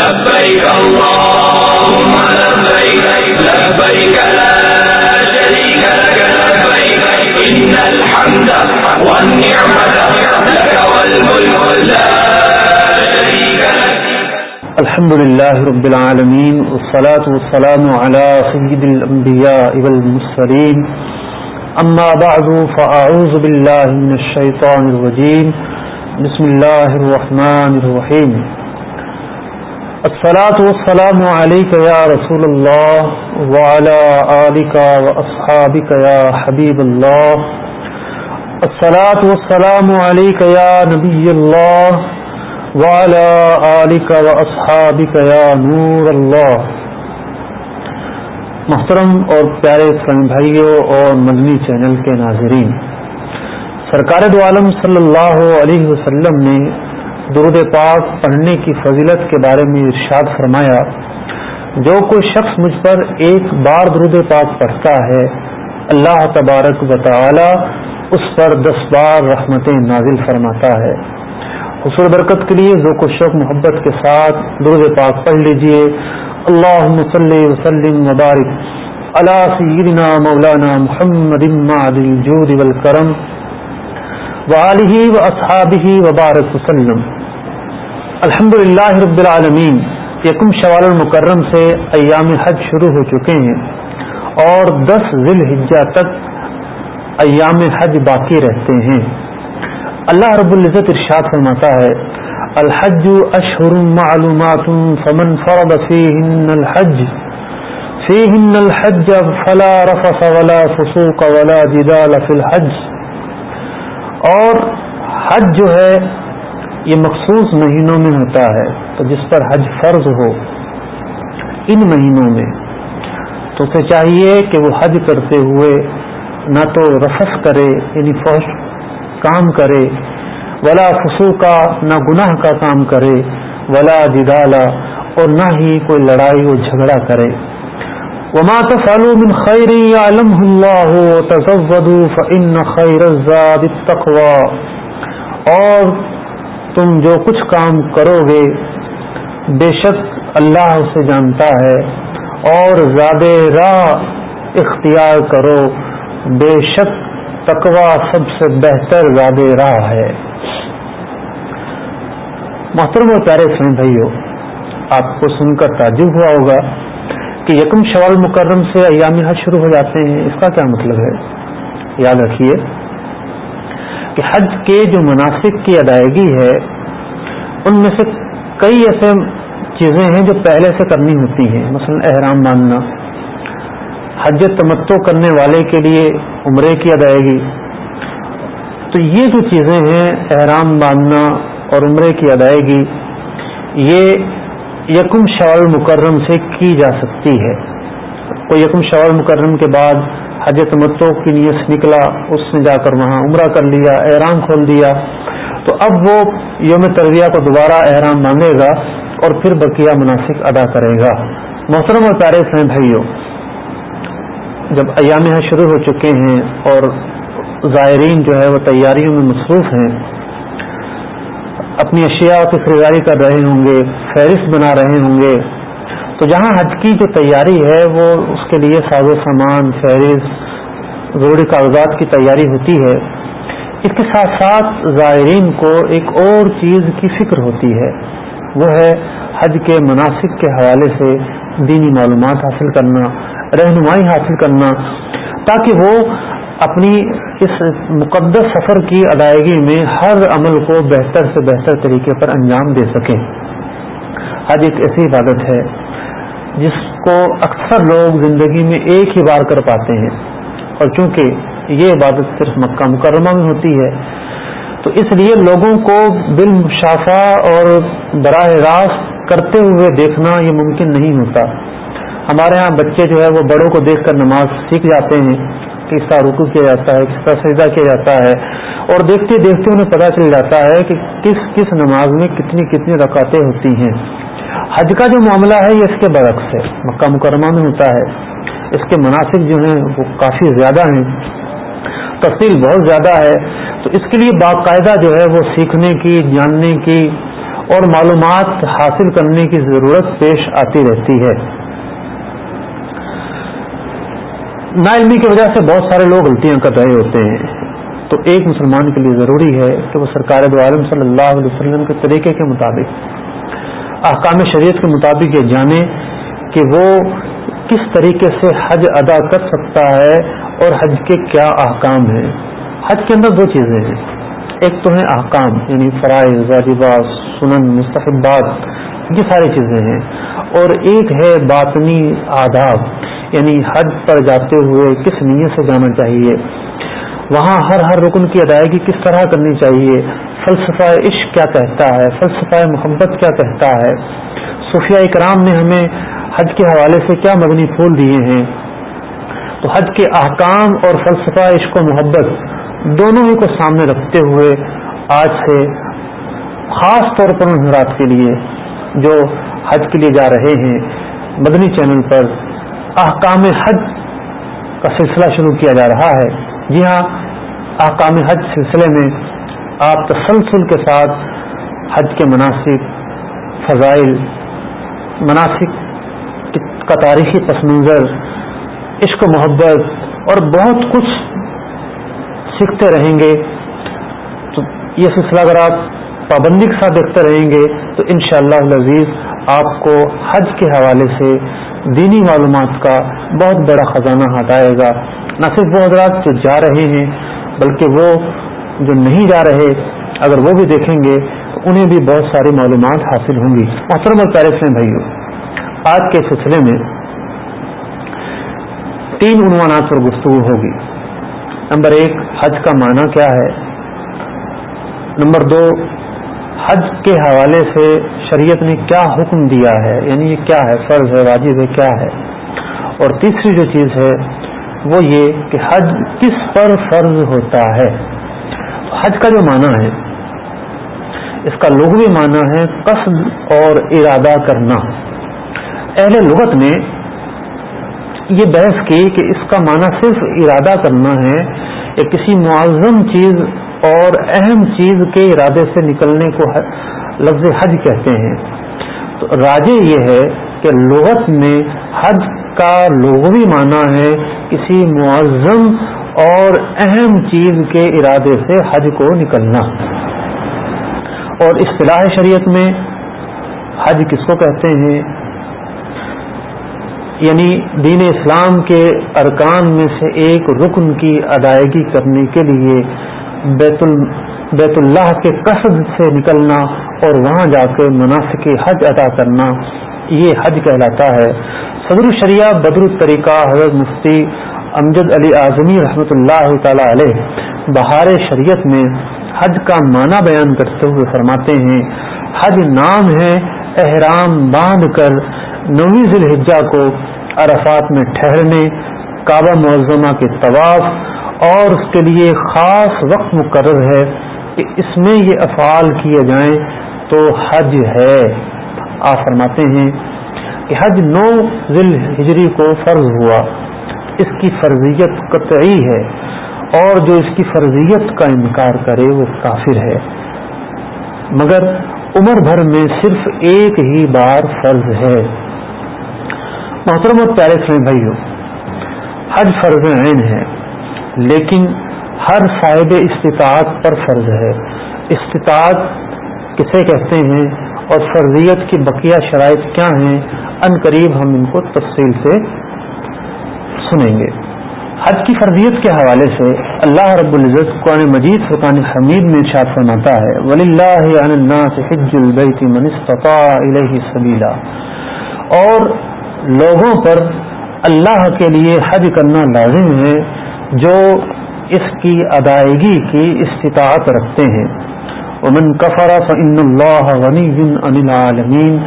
لبيك اللهم، لبيك لبيك لا شريك لك، لبيك، إن الحمد والنعمة لك والملك لا شريك لك. الحمد لله رب العالمين، والصلاة والسلام على سيد الأنبياء والمسلين أما بعد، فأعوذ بالله من الشيطان الرجيم. بسم الله الرحمن الرحيم. الصلاة والسلام عليك يا رسول اللہ الله وعلى آلك وأصحابك يا حبيب الله. الصلاة والسلام عليك يا نبي الله وعلى آلك وأصحابك يا نور الله. محترم اور پیارے فرم بھائیوں اور مدنی چینل کے ناظرین، سرکار دو عالم صلی اللہ علیہ وسلم نے درود پاک پڑھنے کی فضیلت کے بارے میں ارشاد فرمایا، جو کوئی شخص مجھ پر ایک بار درود پاک پڑھتا ہے، اللہ تبارک و تعالی اس پر دس بار رحمتیں نازل فرماتا ہے۔ حصول برکت کے لیے ذوق و شوق، محبت کے ساتھ درود پاک پڑھ لیجیے۔ اللہ مسلی وسلم مبارک اللہ سیدنا مولانا محمد الجود والکرم و اصحابہ وبارک وسلم۔ الحمد للہ رب العالمین یکم شوال المکرم سے ایام حج شروع ہو چکے ہیں اور دس ذی الحجہ تک ایام حج باقی رہتے ہیں۔ اللہ رب العزت ارشاد فرماتا ہے، الحج اشہر معلومات فمن فرض فیہن الحج۔ فیہن الحج فلا رفص ولا فسوق ولا جدال فی الحج۔ اور حج جو ہے یہ مخصوص مہینوں میں ہوتا ہے تو جس پر حج فرض ہو ان مہینوں میں، تو اسے چاہیے کہ وہ حج کرتے ہوئے نہ تو رفس کرے یعنی فوش کام کرے، ولا فسو کا نہ گناہ کا کام کرے، ولا جدالا، اور نہ ہی کوئی لڑائی و جھگڑا کرے۔ وما تفعلوا من خير يعلمه الله وتزودوا فإن خير الزاد التقوى اور تم جو کچھ کام کرو گے بے شک اللہ اسے جانتا ہے، اور زیادہ راہ اختیار کرو۔ بے شک تقوا سب سے بہتر زیادہ راہ ہے۔ محترم و پیارے سن بھائیو، آپ کو سن کر تعجب ہوا ہوگا کہ یکم شوال مکرم سے ایام حج شروع ہو جاتے ہیں۔ اس کا کیا مطلب ہے؟ یاد رکھیے کہ حج کے جو مناسب کی ادائیگی ہے، ان میں سے کئی ایسے چیزیں ہیں جو پہلے سے کرنی ہوتی ہیں۔ مثلا احرام باندھنا حج تمتو کرنے والے کے لیے عمرے کی ادائیگی۔ تو یہ جو چیزیں ہیں، احرام باندھنا اور عمرے کی ادائیگی، یہ یکم شوال مکرم سے کی جا سکتی ہے۔ کوئی یکم شوال مکرم کے بعد حجت متو کی نیت نکلا، اس نے جا کر وہاں عمرہ کر لیا، احرام کھول دیا۔ تو اب وہ یوم تربیہ کو دوبارہ احرام مانگے گا اور پھر بقیہ مناسب ادا کرے گا۔ محترم اور پیارے ہیں بھائیوں، جب ایام شروع ہو چکے ہیں اور زائرین جو ہے وہ تیاریوں میں مصروف ہیں، اپنی اشیاء کی خریداری کر رہے ہوں گے، فہرست بنا رہے ہوں گے تو جہاں حج کی جو تیاری ہے وہ اس کے لیے ساز و سامان، فہرست ضروری کاغذات کی تیاری ہوتی ہے، اس کے ساتھ ساتھ زائرین کو ایک اور چیز کی فکر ہوتی ہے، وہ ہے حج کے مناسب کے حوالے سے دینی معلومات حاصل کرنا، رہنمائی حاصل کرنا، تاکہ وہ اپنی اس مقدس سفر کی ادائیگی میں ہر عمل کو بہتر سے بہتر طریقے پر انجام دے سکیں۔ حج ایک ایسی عبادت ہے جس کو اکثر لوگ زندگی میں ایک ہی بار کر پاتے ہیں اور چونکہ یہ عبادت صرف مکہ مکرمہ میں ہوتی ہے، تو اس لیے لوگوں کو بالمشافہ اور براہ راست کرتے ہوئے دیکھنا یہ ممکن نہیں ہوتا۔ ہمارے ہاں بچے جو ہے وہ بڑوں کو دیکھ کر نماز سیکھ جاتے ہیں کس طرح رکو کیا جاتا ہے، کس طرح سجدہ کیا جاتا ہے، اور دیکھتے دیکھتے انہیں پتہ چل جاتا ہے کہ کس کس نماز میں کتنی کتنی رکعتیں ہوتی ہیں۔ حج کا جو معاملہ ہے یہ اس کے برعکس ہے۔ مکہ مکرمہ میں ہوتا ہے۔ اس کے مناسب جو ہیں وہ کافی زیادہ ہیں۔ تفصیل بہت زیادہ ہے۔ تو اس کے لیے باقاعدہ جو ہے وہ سیکھنے کی، جاننے کی اور معلومات حاصل کرنے کی ضرورت پیش آتی رہتی ہے۔ نا علمی کی وجہ سے بہت سارے لوگ غلطیاں کر رہے ہوتے ہیں۔ تو ایک مسلمان کے لیے ضروری ہے کہ وہ سرکار دو عالم صلی اللہ علیہ وسلم کے طریقے کے مطابق احکام شریعت کے مطابق یہ جانے کہ وہ کس طریقے سے حج ادا کر سکتا ہے اور حج کے کیا احکام ہیں۔ حج کے اندر دو چیزیں ہیں۔ ایک تو ہیں احکام یعنی فرائض، واجبات، سنن، مستحبات، یہ ساری چیزیں ہیں۔ اور ایک ہے باطنی آداب یعنی حج پر جاتے ہوئے کس نیت سے جانا چاہیے؟ وہاں ہر ہر رکن کی ادائیگی کس طرح کرنی چاہیے؟ فلسفہ عشق کیا کہتا ہے؟ فلسفہ محبت کیا کہتا ہے؟ صوفیہ اکرام نے ہمیں حج کے حوالے سے کیا مدنی پھول دیے ہیں؟ تو حج کے احکام اور فلسفہ عشق و محبت دونوں ہی کو سامنے رکھتے ہوئے آج سے خاص طور پر ان حضرات کے لیے جو حج کے لیے جا رہے ہیں، مدنی چینل پر احکام حج کا سلسلہ شروع کیا جا رہا ہے۔ جی ہاں احکام حج سلسلے میں آپ تسلسل کے ساتھ حج کے مناسب فضائل، مناسب کا تاریخی پس منظر، عشق و محبت اور بہت کچھ سیکھتے رہیں گے۔ تو یہ سلسلہ اگر آپ پابندی کے ساتھ دیکھتے رہیں گے تو ان شاء اللہ آپ کو حج کے حوالے سے دینی معلومات کا بہت بڑا خزانہ ہٹائے گا۔ نہ صرف وہ حضرات جو جا رہے ہیں، بلکہ وہ جو نہیں جا رہے، اگر وہ بھی دیکھیں گے تو انہیں بھی بہت ساری معلومات حاصل ہوں گی۔ محترم اور پیرس میں بھائیو، آج کے سلسلے میں تین عنوانات پر گفتگو ہوگی۔ نمبر ایک، حج کا معنی کیا ہے؟ نمبر دو حج کے حوالے سے شریعت نے کیا حکم دیا ہے؟ یعنی یہ کیا ہے؟ فرض ہے، واجب ہے، کیا ہے؟ اور تیسری جو چیز ہے، وہ یہ کہ حج کس پر فرض ہوتا ہے؟ حج کا جو معنی ہے، اس کا لغوی معنی ہے قصد اور ارادہ کرنا۔ اہل لغت نے یہ بحث کی کہ اس کا معنی صرف ارادہ کرنا ہے، یا کسی معظم چیز اور اہم چیز کے ارادے سے نکلنے کو لفظ حج کہتے ہیں۔ تو راجے یہ ہے کہ لغت میں حج کا لغوی معنی ہے، کسی معظم اور اہم چیز کے ارادے سے حج کو نکلنا۔ اور اصطلاح شریعت میں حج کس کو کہتے ہیں؟ یعنی دین اسلام کے ارکان میں سے ایک رکن کی ادائیگی کرنے کے لیے بیت بیت اللہ کے قصد سے نکلنا اور وہاں جا کے مناسب حج ادا کرنا، یہ حج کہلاتا ہے۔ صدر الشریعہ بدر الطریقہ حضرت مفتی امجد علی اعظمی رحمۃ اللہ تعالی علیہ بہار شریعت میں حج کا معنی بیان کرتے ہوئے فرماتے ہیں، حج نام ہے احرام باندھ کر نویں ذی الحجہ کو عرفات میں ٹھہرنے کعبہ معظمہ کے طواف اور اس کے لیے خاص وقت مقرر ہے کہ اس میں یہ افعال کیے جائیں تو حج ہے۔ آپ فرماتے ہیں کہ حج نو ذیل ہجری کو فرض ہوا۔ اس کی فرضیت قطعی ہے اور جو اس کی فرضیت کا انکار کرے وہ کافر ہے۔ مگر عمر بھر میں صرف ایک ہی بار فرض ہے۔ محترم اور پیارے میں بھائیو حج فرض عین ہے، لیکن ہر صاحب استطاعت پر فرض ہے۔ استطاعت کسے کہتے ہیں اور فرضیت کی بقیہ شرائط کیا ہیں، ان قریب ہم ان کو تفصیل سے سنیں گے۔ حج کی فرضیت کے حوالے سے اللہ رب العزت قرآن مجید فرقان حمید میں ارشاد فرماتا ہے ولی اللہ حج البیت من استطاع الیہ سبیلا اور لوگوں پر اللہ کے لیے حج کرنا لازم ہے جو اس کی ادائیگی کی استطاعت رکھتے ہیں۔ امن کفر فن اللہ غنی عن العالمین۔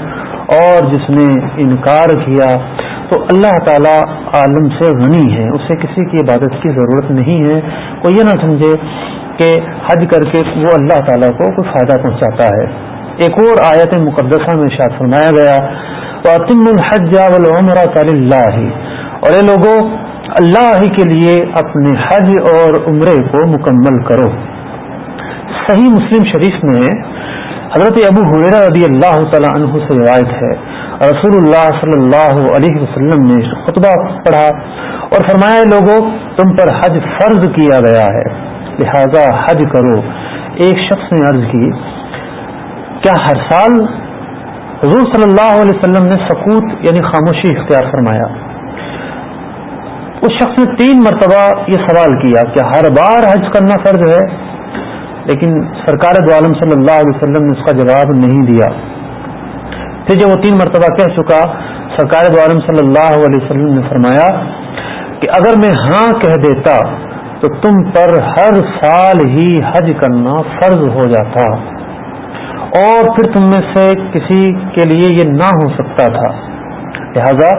اور جس نے انکار کیا تو اللہ تعالیٰ عالم سے غنی ہے۔ اسے کسی کی عبادت کی ضرورت نہیں ہے۔ کوئی یہ نہ سمجھے کہ حج کر کے وہ اللہ تعالیٰ کو کوئی فائدہ پہنچاتا ہے۔ ایک اور آیت مقدسہ میں شاید فرمایا گیا تو الحج والعمرہ اللہ اور اے لوگوں اللہ ہی کے لیے اپنے حج اور عمرے کو مکمل کرو۔ صحیح مسلم شریف میں حضرت ابو حریرہ رضی اللہ تعالیٰ عنہ سے روایت ہے۔ رسول اللہ صلی اللہ علیہ وسلم نے خطبہ پڑھا اور فرمایا لوگوں تم پر حج فرض کیا گیا ہے۔ لہذا حج کرو۔ ایک شخص نے عرض کی، کیا ہر سال حضور صلی اللہ علیہ وسلم نے سکوت یعنی خاموشی اختیار فرمایا۔ اس شخص نے تین مرتبہ یہ سوال کیا کہ ہر بار حج کرنا فرض ہے، لیکن سرکار دو عالم صلی اللہ علیہ وسلم نے اس کا جواب نہیں دیا۔ پھر جب وہ تین مرتبہ کہہ چکا، سرکار دو عالم صلی اللہ علیہ وسلم نے فرمایا کہ اگر میں ہاں کہہ دیتا تو تم پر ہر سال ہی حج کرنا فرض ہو جاتا۔ اور پھر تم میں سے کسی کے لیے یہ نہ ہو سکتا تھا۔ لہذا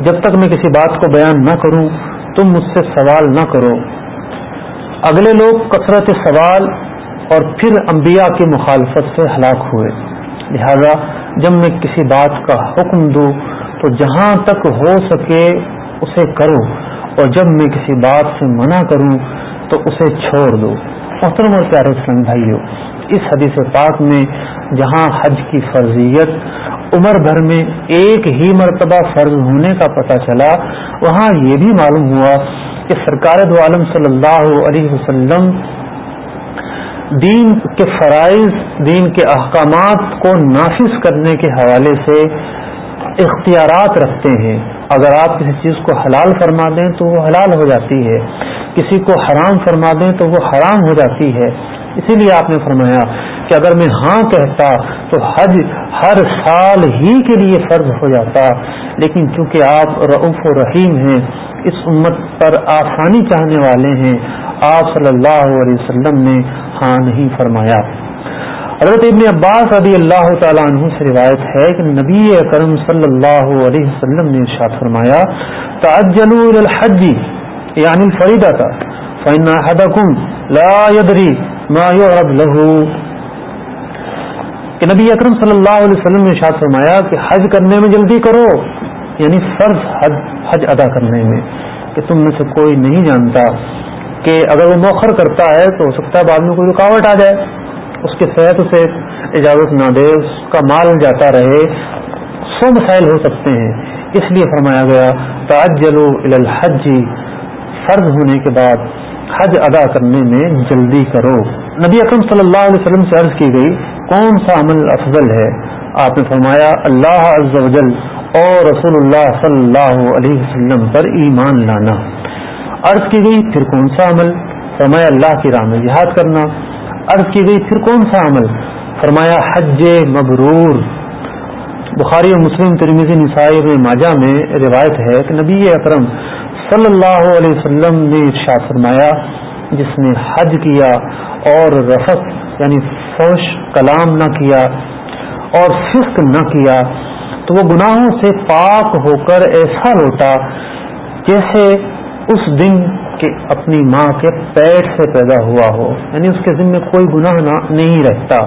جب تک میں کسی بات کو بیان نہ کروں، تم مجھ سے سوال نہ کرو۔ اگلے لوگ کثرت سوال اور پھر انبیاء کی مخالفت سے ہلاک ہوئے۔ لہذا جب میں کسی بات کا حکم دوں، تو جہاں تک ہو سکے اسے کرو اور جب میں کسی بات سے منع کروں، تو اسے چھوڑ دو محترم اور پیارے اسلام بھائیو اس حدیث پاک میں جہاں حج کی فرضیت عمر بھر میں ایک ہی مرتبہ فرض ہونے کا پتہ چلا، وہاں یہ بھی معلوم ہوا کہ سرکار دو عالم صلی اللہ علیہ وسلم دین کے فرائض، دین کے احکامات کو نافذ کرنے کے حوالے سے اختیارات رکھتے ہیں۔ اگر آپ کسی چیز کو حلال فرما دیں تو وہ حلال ہو جاتی ہے، کسی کو حرام فرما دیں تو وہ حرام ہو جاتی ہے۔ اسی لیے آپ نے فرمایا کہ اگر میں ہاں کہتا تو حج ہر سال ہی کے لیے فرض ہو جاتا۔ لیکن چونکہ آپ رعف و رحیم ہیں، اس امت پر آسانی چاہنے والے ہیں، آپ صلی اللہ علیہ وسلم نے ہاں نہیں فرمایا۔ حضرت ابن عباس رضی اللہ تعالیٰ عنہ سے روایت ہے کہ نبی کرم صلی اللہ علیہ وسلم نے ارشاد فرمایا، تعجلوا الحج یعنی الفریدہ کا، فإن أحدكم لا يدري ما يعرض له. کہ نبی اکرم صلی اللہ علیہ وسلم نے ارشاد فرمایا کہ حج کرنے میں جلدی کرو یعنی فرض حج حج ادا کرنے میں، کہ تم میں سے کوئی نہیں جانتا کہ اگر وہ موخر کرتا ہے تو ہو سکتا ہے بعد میں کوئی رکاوٹ آ جائے۔ اس کی صحت اسے اجازت نہ دے اس کا مال جاتا رہے، سو مسائل ہو سکتے ہیں۔ اس لیے فرمایا گیا تاجلو الحج۔ فرض ہونے کے بعد حج ادا کرنے میں جلدی کرو۔ نبی اکرم صلی اللہ علیہ وسلم سے عرض کی گئی، کون سا عمل افضل ہے؟ آپ نے فرمایا، اللہ عز و جل اور رسول اللہ صلی اللہ علیہ وسلم پر ایمان لانا۔ عرض کی گئی، پھر کون سا عمل؟ فرمایا، اللہ کی راہ میں جہاد کرنا۔ عرض کی گئی، پھر کون سا عمل؟ فرمایا، حج مبرور۔ بخاری و مسلم ترمیزی نسائی میں ماجہ میں روایت ہے کہ نبی اکرم صلی اللہ علیہ وسلم نے ارشاد فرمایا، جس نے حج کیا اور رفت یعنی فوش کلام نہ کیا اور فسق نہ کیا، تو وہ گناہوں سے پاک ہو کر ایسا لوٹا جیسے اس دن کہ اپنی ماں کے پیٹ سے پیدا ہوا ہو یعنی اس کے ذمے کوئی گناہ نہیں رہتا۔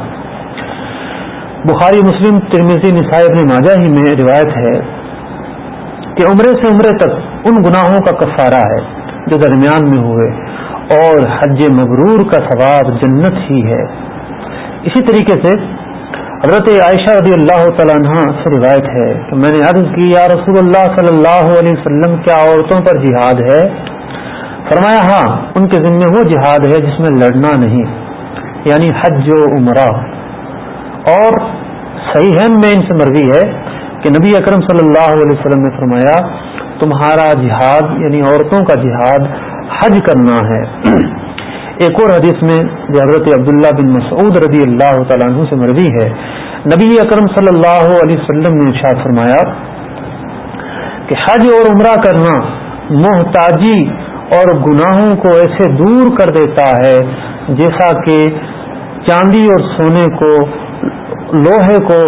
بخاری، مسلم ترمیزی نصائب نے ماجا ہی میں روایت ہے کہ عمرے سے عمرے تک ان گناہوں کا کفارہ ہے جو درمیان میں ہوئے، اور حج مبرور کا ثواب جنت ہی ہے۔ اسی طریقے سے حضرت عائشہ رضی اللہ تعالیٰ عنہ سے روایت ہے کہ میں نے عرض کی، یا رسول اللہ صلی اللہ علیہ وسلم، کیا عورتوں پر جہاد ہے؟ فرمایا ہاں ان کے ذمے وہ جہاد ہے جس میں لڑنا نہیں یعنی حج و عمرہ۔ اور صحیح ہے، میں ان سے مرضی ہے کہ نبی اکرم صلی اللہ علیہ وسلم نے فرمایا، تمہارا جہاد یعنی عورتوں کا جہاد، حج کرنا ہے۔ ایک اور حدیث میں جو حضرت عبداللہ بن مسعود رضی اللہ تعالیٰ عنہ سے مرضی ہے، نبی اکرم صلی اللہ علیہ وسلم نے ارشاد فرمایا کہ حج اور عمرہ کرنا محتاجی اور گناہوں کو ایسے دور کر دیتا ہے جیسا کہ چاندی اور سونے کو، لوہے کو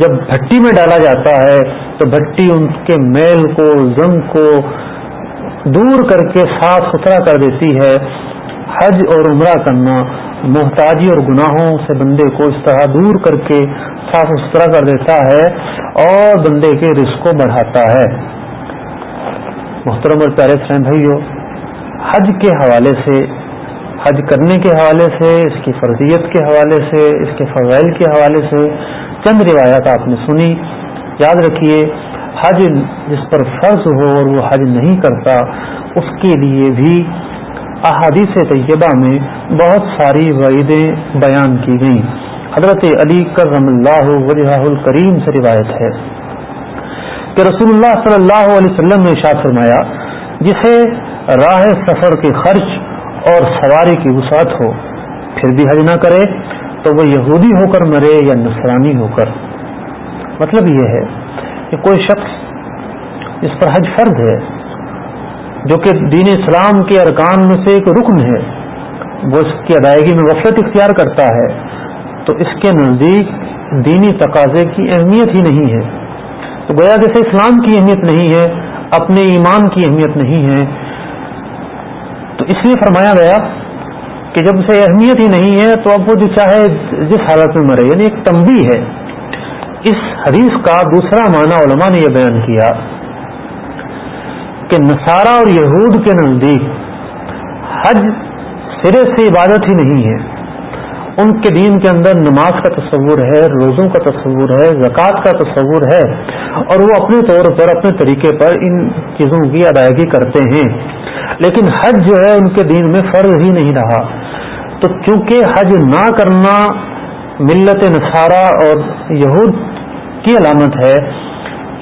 جب بھٹی میں ڈالا جاتا ہے تو بھٹی ان کے میل کو زنگ کو دور کر کے صاف ستھرا کر دیتی ہے۔ حج اور عمرہ کرنا، محتاجی اور گناہوں سے بندے کو اس طرح دور کر کے صاف ستھرا کر دیتا ہے اور بندے کے رزق کو بڑھاتا ہے۔ محترم اور پیارے فرین بھائیو، حج کے حوالے سے، حج کرنے کے حوالے سے، اس کی فرضیت کے حوالے سے، اس کے فضائل کے حوالے سے چند روایات آپ نے سنی۔ یاد رکھیے، حج جس پر فرض ہو اور وہ حج نہیں کرتا، اس کے لیے بھی احادیث طیبہ میں بہت ساری وعیدیں بیان کی گئیں۔ حضرت علی کرم اللہ وجہ الکریم سے روایت ہے کہ رسول اللہ صلی اللہ علیہ وسلم نے اشاعت فرمایا، جسے راہ سفر کے خرچ اور سواری کی وسعت ہو، پھر بھی حج نہ کرے تو وہ یہودی ہو کر مرے یا نسرانی ہو کر۔ مطلب یہ ہے کہ کوئی شخص جس پر حج فرد ہے جو کہ دین اسلام کے ارکان میں سے ایک رکن ہے، وہ اس کی ادائیگی میں وفرت اختیار کرتا ہے، تو اس کے نزدیک دینی تقاضے کی اہمیت ہی نہیں ہے۔ تو گویا جیسے اسلام کی اہمیت نہیں ہے، اپنے ایمان کی اہمیت نہیں ہے۔ تو اس لیے فرمایا گیا کہ جب اسے اہمیت ہی نہیں ہے، تو اب وہ جو چاہے جس حالت میں مرے یعنی ایک تمبی ہے۔ اس حدیث کا دوسرا معنی علماء نے یہ بیان کیا کہ نصارہ اور یہود کے نزدیک حج سرے سے عبادت ہی نہیں ہے۔ ان کے دین کے اندر نماز کا تصور ہے، روزوں کا تصور ہے، زکوٰۃ کا تصور ہے اور وہ اپنے طور پر، اپنے طریقے پر ان چیزوں کی ادائیگی کرتے ہیں۔ لیکن حج جو ہے ان کے دین میں فرض ہی نہیں رہا۔ تو چونکہ حج نہ کرنا ملت نصارہ اور یہود کی علامت ہے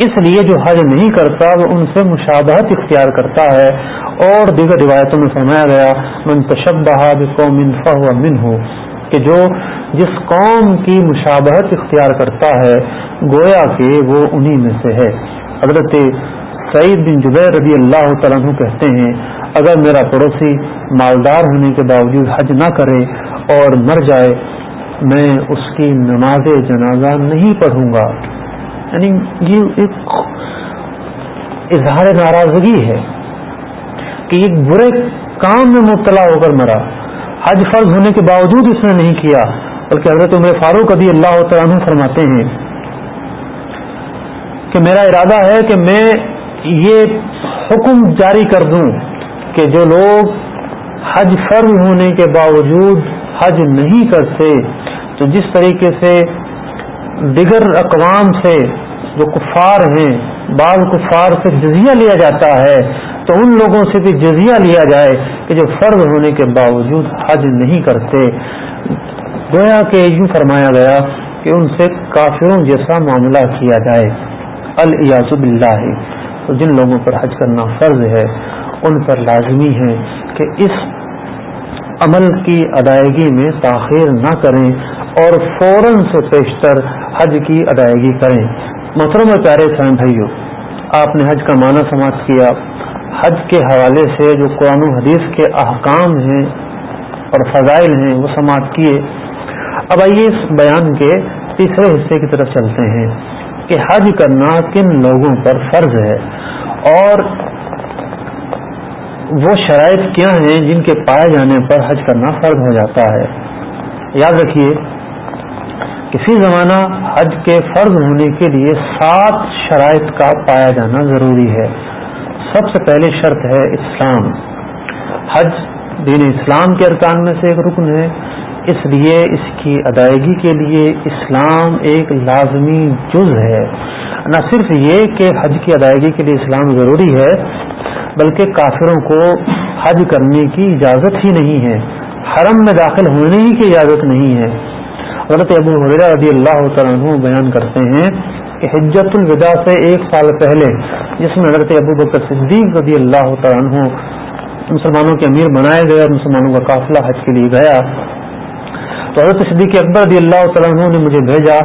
اس لیے جو حج نہیں کرتا، وہ ان سے مشابہت اختیار کرتا ہے۔ اور دیگر روایتوں میں فرمایا گیا، من تشبہ قوم فہو من ہو کہ جو جس قوم کی مشابہت اختیار کرتا ہے، گویا کہ وہ انہی میں سے ہے۔ حضرت سعید بن جبیر رضی اللہ تعالیٰ کہتے ہیں، اگر میرا پڑوسی مالدار ہونے کے باوجود حج نہ کرے اور مر جائے، میں اس کی نماز جنازہ نہیں پڑھوں گا۔ یعنی یہ ایک اظہار ناراضگی ہے کہ ایک برے کام میں مبتلا ہو کر مرا۔ حج فرض ہونے کے باوجود اس نے نہیں کیا، بلکہ حضرت عمر فاروق ابھی اللہ تعالیٰ فرماتے ہیں کہ میرا ارادہ ہے کہ میں یہ حکم جاری کر دوں کہ جو لوگ حج فرض ہونے کے باوجود حج نہیں کرتے، تو جس طریقے سے دیگر اقوام سے جو کفار ہیں، بعض کفار سے جزیہ لیا جاتا ہے، تو ان لوگوں سے بھی جزیہ لیا جائے کہ جو فرض ہونے کے باوجود حج نہیں کرتے۔ گویا کہ یوں فرمایا گیا کہ ان سے کافروں جیسا معاملہ کیا جائے۔ الیاز باللہ۔ تو جن لوگوں پر حج کرنا فرض ہے، ان پر لازمی ہے کہ اس عمل کی ادائیگی میں تاخیر نہ کریں اور فوراً سے پیشتر حج کی ادائیگی کریں۔ محترم پیارے سائن بھائیو، آپ نے حج کا معنی سماعت کیا۔ حج کے حوالے سے جو قرآن و حدیث کے احکام ہیں اور فضائل ہیں، وہ سماعت کیے۔ اب آئیے اس بیان کے تیسرے حصے کی طرف چلتے ہیں کہ حج کرنا کن لوگوں پر فرض ہے اور وہ شرائط کیا ہیں جن کے پائے جانے پر حج کرنا فرض ہو جاتا ہے؟ یاد رکھیے کسی زمانہ حج کے فرض ہونے کے لیے سات شرائط کا پایا جانا ضروری ہے۔ سب سے پہلے شرط ہے اسلام۔ حج دین اسلام کے ارکان میں سے ایک رکن ہے۔ اس لیے اس کی ادائیگی کے لیے اسلام ایک لازمی جز ہے۔ نہ صرف یہ کہ حج کی ادائیگی کے لیے اسلام ضروری ہے بلکہ کافروں کو حج کرنے کی اجازت ہی نہیں ہے، حرم میں داخل ہونے ہی کی اجازت نہیں ہے۔ غلط ابو حریرہ رضی اللہ تعالیٰ بیان کرتے ہیں کہ حجت الوداع سے ایک سال پہلے، جس میں حضرت ابو بکر صدیق رضی اللہ تعالیٰ مسلمانوں کے امیر بنائے گئے اور مسلمانوں کا قافلہ حج کے لیے گیا۔ تو حضرت صدیق اکبر رضی اللہ تعالیٰ نے مجھے بھیجا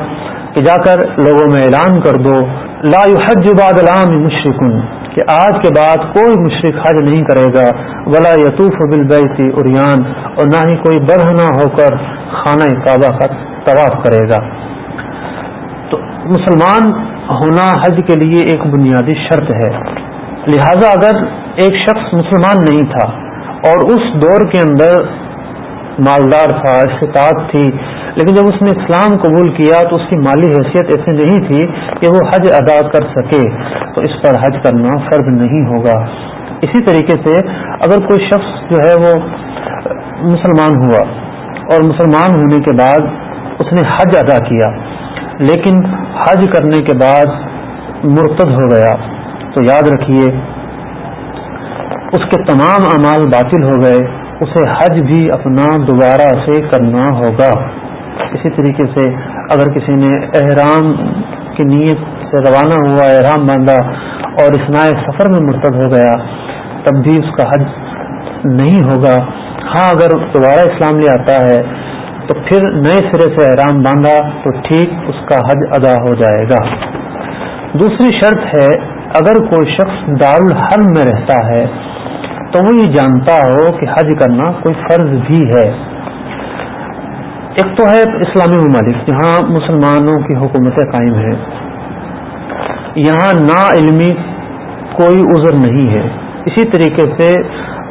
کہ جا کر لوگوں میں اعلان کر دو۔ لا حج بعد العام مشرقن کہ آج کے بعد کوئی مشرق حج نہیں کرے گا، ولا یتوف بالبیت اریان اور نہ ہی کوئی برہنا ہو کر خانہ کعبہ کا طواف کرے گا۔ تو مسلمان ہونا حج کے لیے ایک بنیادی شرط ہے۔ لہذا اگر ایک شخص مسلمان نہیں تھا اور اس دور کے اندر مالدار تھا استطاعت تھی۔ لیکن جب اس نے اسلام قبول کیا تو اس کی مالی حیثیت ایسی نہیں تھی کہ وہ حج ادا کر سکے۔ تو اس پر حج کرنا فرض نہیں ہوگا۔ اسی طریقے سے اگر کوئی شخص جو ہے وہ مسلمان ہوا اور مسلمان ہونے کے بعد اس نے حج ادا کیا، لیکن حج کرنے کے بعد مرتد ہو گیا، تو یاد رکھیے، اس کے تمام اعمال باطل ہو گئے۔ اسے حج بھی اپنا دوبارہ سے کرنا ہوگا۔ اسی طریقے سے اگر کسی نے احرام کی نیت سے روانہ ہوا، احرام باندھا اور اسنا سفر میں مرتب ہو گیا، تب بھی اس کا حج نہیں ہوگا۔ ہاں اگر دوبارہ اسلام لے آتا ہے تو پھر نئے سرے سے احرام باندھا تو ٹھیک اس کا حج ادا ہو جائے گا۔ دوسری شرط ہے، اگر کوئی شخص دارالحرم میں رہتا ہے تو وہ یہ جانتا ہو کہ حج کرنا کوئی فرض بھی ہے۔ ایک تو ہے اسلامی ممالک جہاں مسلمانوں کی حکومتیں قائم ہیں۔ یہاں نا علمی کوئی عذر نہیں ہے۔ اسی طریقے سے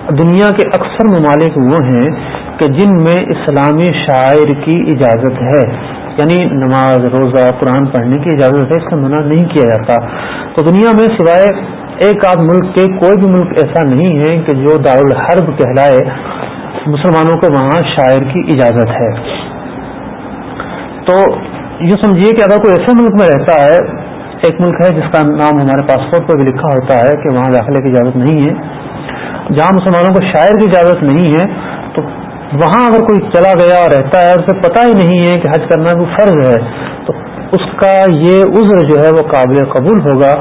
دنیا کے اکثر ممالک وہ ہیں کہ جن میں اسلامی شاعر کی اجازت ہے۔ یعنی نماز، روزہ، قرآن پڑھنے کی اجازت ہے، اس کا منع نہیں کیا جاتا۔ تو دنیا میں سوائے ایک آدھ ملک کے کوئی بھی ملک ایسا نہیں ہے کہ جو دارالحرب کہلائے۔ مسلمانوں کو وہاں شاعر کی اجازت ہے۔ تو یہ سمجھیے کہ اگر کوئی ایسے ملک میں رہتا ہے، ایک ملک ہے جس کا نام ہمارے پاسپورٹ پر بھی لکھا ہوتا ہے کہ وہاں داخلے کی اجازت نہیں ہے۔ جہاں مسلمانوں کو شاعر کی اجازت نہیں ہے وہاں اگر کوئی چلا گیا اور رہتا ہے، اسے پتہ ہی نہیں ہے کہ حج کرنا بھی فرض ہے، تو اس کا یہ عذر جو ہے وہ قابل قبول ہوگا۔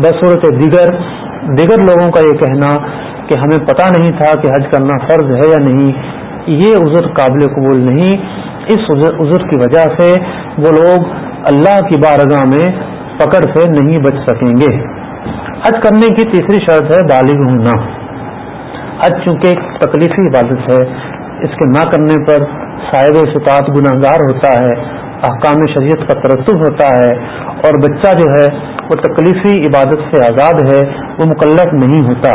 بصورت دیگر دیگر لوگوں کا یہ کہنا کہ ہمیں پتہ نہیں تھا کہ حج کرنا فرض ہے یا نہیں۔ یہ عذر قابل قبول نہیں۔ اس عذر کی وجہ سے وہ لوگ اللہ کی بارگاہ میں پکڑ سے نہیں بچ سکیں گے۔ حج کرنے کی تیسری شرط ہے بالغ ہونا۔ حج چونکہ ایک تکلیفی عبادت ہے۔ اس کے نہ کرنے پر صاحب سطاط گناہ گار ہوتا ہے، احکام شریعت کا ترتب ہوتا ہے اور بچہ جو ہے، وہ تکلیفی عبادت سے آزاد ہے، وہ مکلف نہیں ہوتا۔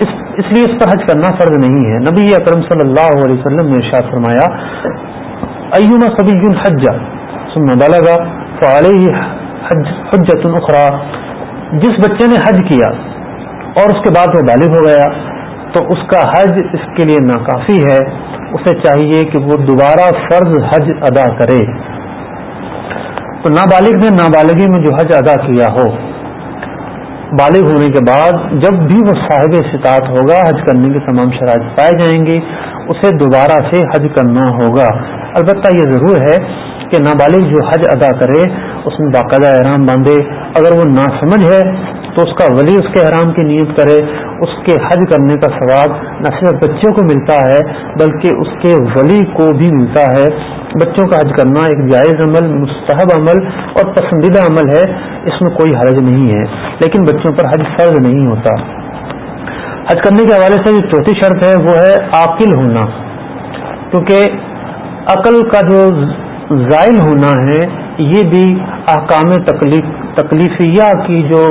اس اس لیے اس پر حج کرنا فرض نہیں ہے۔ نبی اکرم صلی اللہ علیہ وسلم نے ارشاد فرمایا ایما سبی حج ثم بلغ فعليه حج حجت اخرى جس بچے نے حج کیا اور اس کے بعد وہ بالغ ہو گیا تو اس کا حج اس کے لیے ناکافی ہے۔ اسے چاہیے کہ وہ دوبارہ فرض حج ادا کرے۔ تو نابالغ نے نابالغی میں جو حج ادا کیا ہو، بالغ ہونے کے بعد جب بھی وہ صاحب استطاعت ہوگا، حج کرنے کی تمام شرائط پائے جائیں گی اسے دوبارہ سے حج کرنا ہوگا۔ البتہ یہ ضرور ہے کہ نابالغ جو حج ادا کرے، اس میں باقاعدہ احرام باندھے۔ اگر وہ ناسمجھ ہے، تو اس کا ولی اس کے حرام کی نیت کرے۔ اس کے حج کرنے کا ثواب نہ صرف بچوں کو ملتا ہے، بلکہ اس کے ولی کو بھی ملتا ہے۔ بچوں کا حج کرنا ایک جائز عمل، مستحب عمل اور پسندیدہ عمل ہے۔ اس میں کوئی حرج نہیں ہے، لیکن بچوں پر حج فرض نہیں ہوتا۔ حج کرنے کے حوالے سے جو چوتھی شرط ہے، وہ ہے عاقل ہونا۔ کیونکہ عقل کا جو زائل ہونا ہے، یہ بھی احکام تکلیفیہ کی جو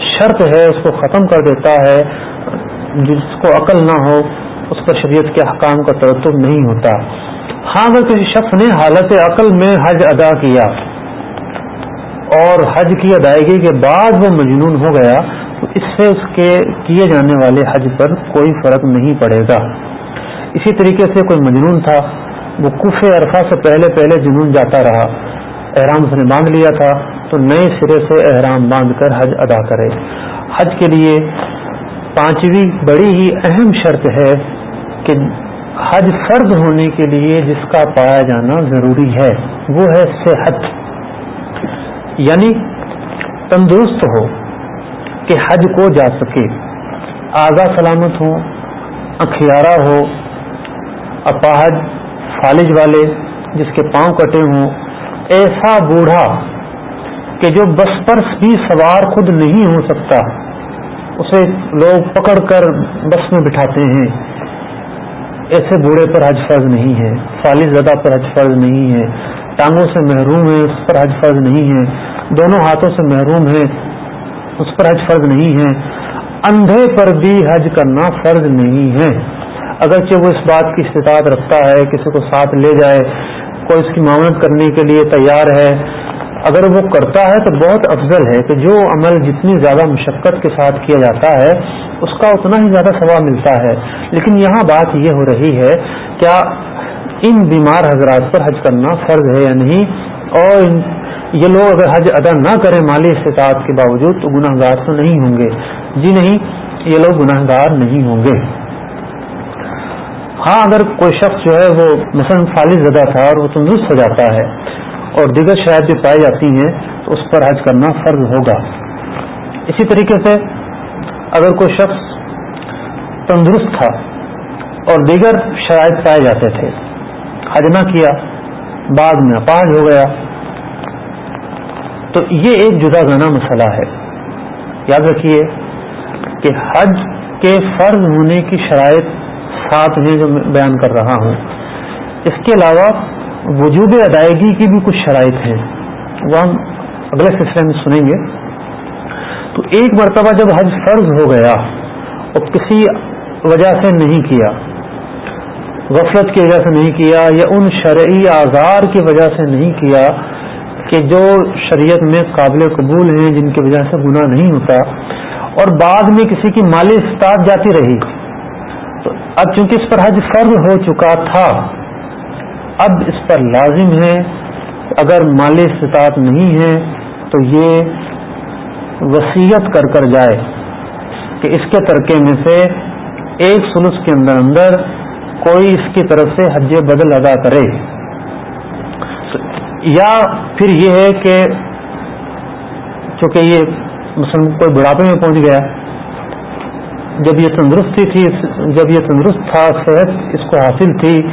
شرط ہے، اس کو ختم کر دیتا ہے۔ جس کو عقل نہ ہو، اس پر شریعت کے حکام کا ترتب نہیں ہوتا۔ ہاں اگر کسی شخص نے حالت عقل میں حج ادا کیا اور حج کی ادائیگی کے بعد وہ مجنون ہو گیا، تو اس سے اس کے کیے جانے والے حج پر کوئی فرق نہیں پڑے گا۔ اسی طریقے سے کوئی مجنون تھا وہ کف عرفہ سے پہلے پہلے جنون جاتا رہا۔ احرام اس نے باندھ لیا تھا، تو نئے سرے سے احرام باندھ کر حج ادا کرے۔ حج کے لیے پانچویں بڑی ہی اہم شرط ہے کہ حج فرض ہونے کے لیے جس کا پایا جانا ضروری ہے، وہ ہے صحت۔ یعنی تندرست ہو کہ حج کو جا سکے۔ آگاہ سلامت ہو اخیارہ ہو، اپاہج فالج والے جس کے پاؤں کٹے ہوں، ایسا بوڑھا کہ جو بس پر بھی سوار خود نہیں ہو سکتا، اسے لوگ پکڑ کر بس میں بٹھاتے ہیں۔ ایسے بوڑھے پر حج فرض نہیں ہے فالد زدہ پر حج فرض نہیں ہے۔ ٹانگوں سے محروم ہے اس پر حج فرض نہیں ہے۔ دونوں ہاتھوں سے محروم ہے اس پر حج فرض نہیں ہے۔ اندھے پر بھی حج کرنا فرض نہیں ہے۔ اگرچہ وہ اس بات کی استطاعت رکھتا ہے، کسی کو ساتھ لے جائے، کوئی اس کی معاونت کرنے کے لیے تیار ہے، اگر وہ کرتا ہے تو بہت افضل ہے کہ جو عمل جتنی زیادہ مشقت کے ساتھ کیا جاتا ہے، اس کا اتنا ہی زیادہ ثواب ملتا ہے۔ لیکن یہاں بات یہ ہو رہی ہے، کیا ان بیمار حضرات پر حج کرنا فرض ہے یا نہیں؟ اور یہ لوگ اگر حج ادا نہ کریں مالی استطاعت کے باوجود تو گناہ گار تو نہیں ہوں گے۔ جی نہیں، یہ لوگ گناہ گار نہیں ہوں گے۔ ہاں اگر کوئی شخص جو ہے وہ مثلاً فالص زدہ تھا اور وہ تندرست ہو جاتا ہے اور دیگر شاید بھی پائی جاتی ہیں، تو اس پر حج کرنا فرض ہوگا۔ اسی طریقے سے اگر کوئی شخص تندرست تھا اور دیگر شرائط پائے جاتے تھے، حج نہ کیا، بعد میں اپاہج ہو گیا، تو یہ ایک جدا گانا مسئلہ ہے۔ یاد رکھیے کہ حج کے فرض ہونے کی شرائط ساتھ ہیں جو میں بیان کر رہا ہوں۔ اس کے علاوہ وجوب ادائیگی کی بھی کچھ شرائط ہیں۔ وہ ہم اگلے سلسلے میں سنیں گے۔ تو ایک مرتبہ جب حج فرض ہو گیا اور کسی وجہ سے نہیں کیا، غفلت کی وجہ سے نہیں کیا یا ان شرعی آزار کی وجہ سے نہیں کیا کہ جو شریعت میں قابل قبول ہیں جن کی وجہ سے گناہ نہیں ہوتا، اور بعد میں کسی کی مالی استاد جاتی رہی۔ اب چونکہ اس پر حج فرض ہو چکا تھا، اب اس پر لازم ہے۔ اگر مالی استطاعت نہیں ہے تو یہ وسیعت کر کر جائے کہ اس کے ترکے میں سے ایک سلس کے اندر اندر کوئی اس کی طرف سے حج بدل ادا کرے۔ یا پھر یہ ہے کہ چونکہ یہ مسلم کوئی بڑھاپے میں پہنچ گیا جب یہ تندرستی تھی، جب یہ تندرست تھا، صحت اس کو حاصل تھی،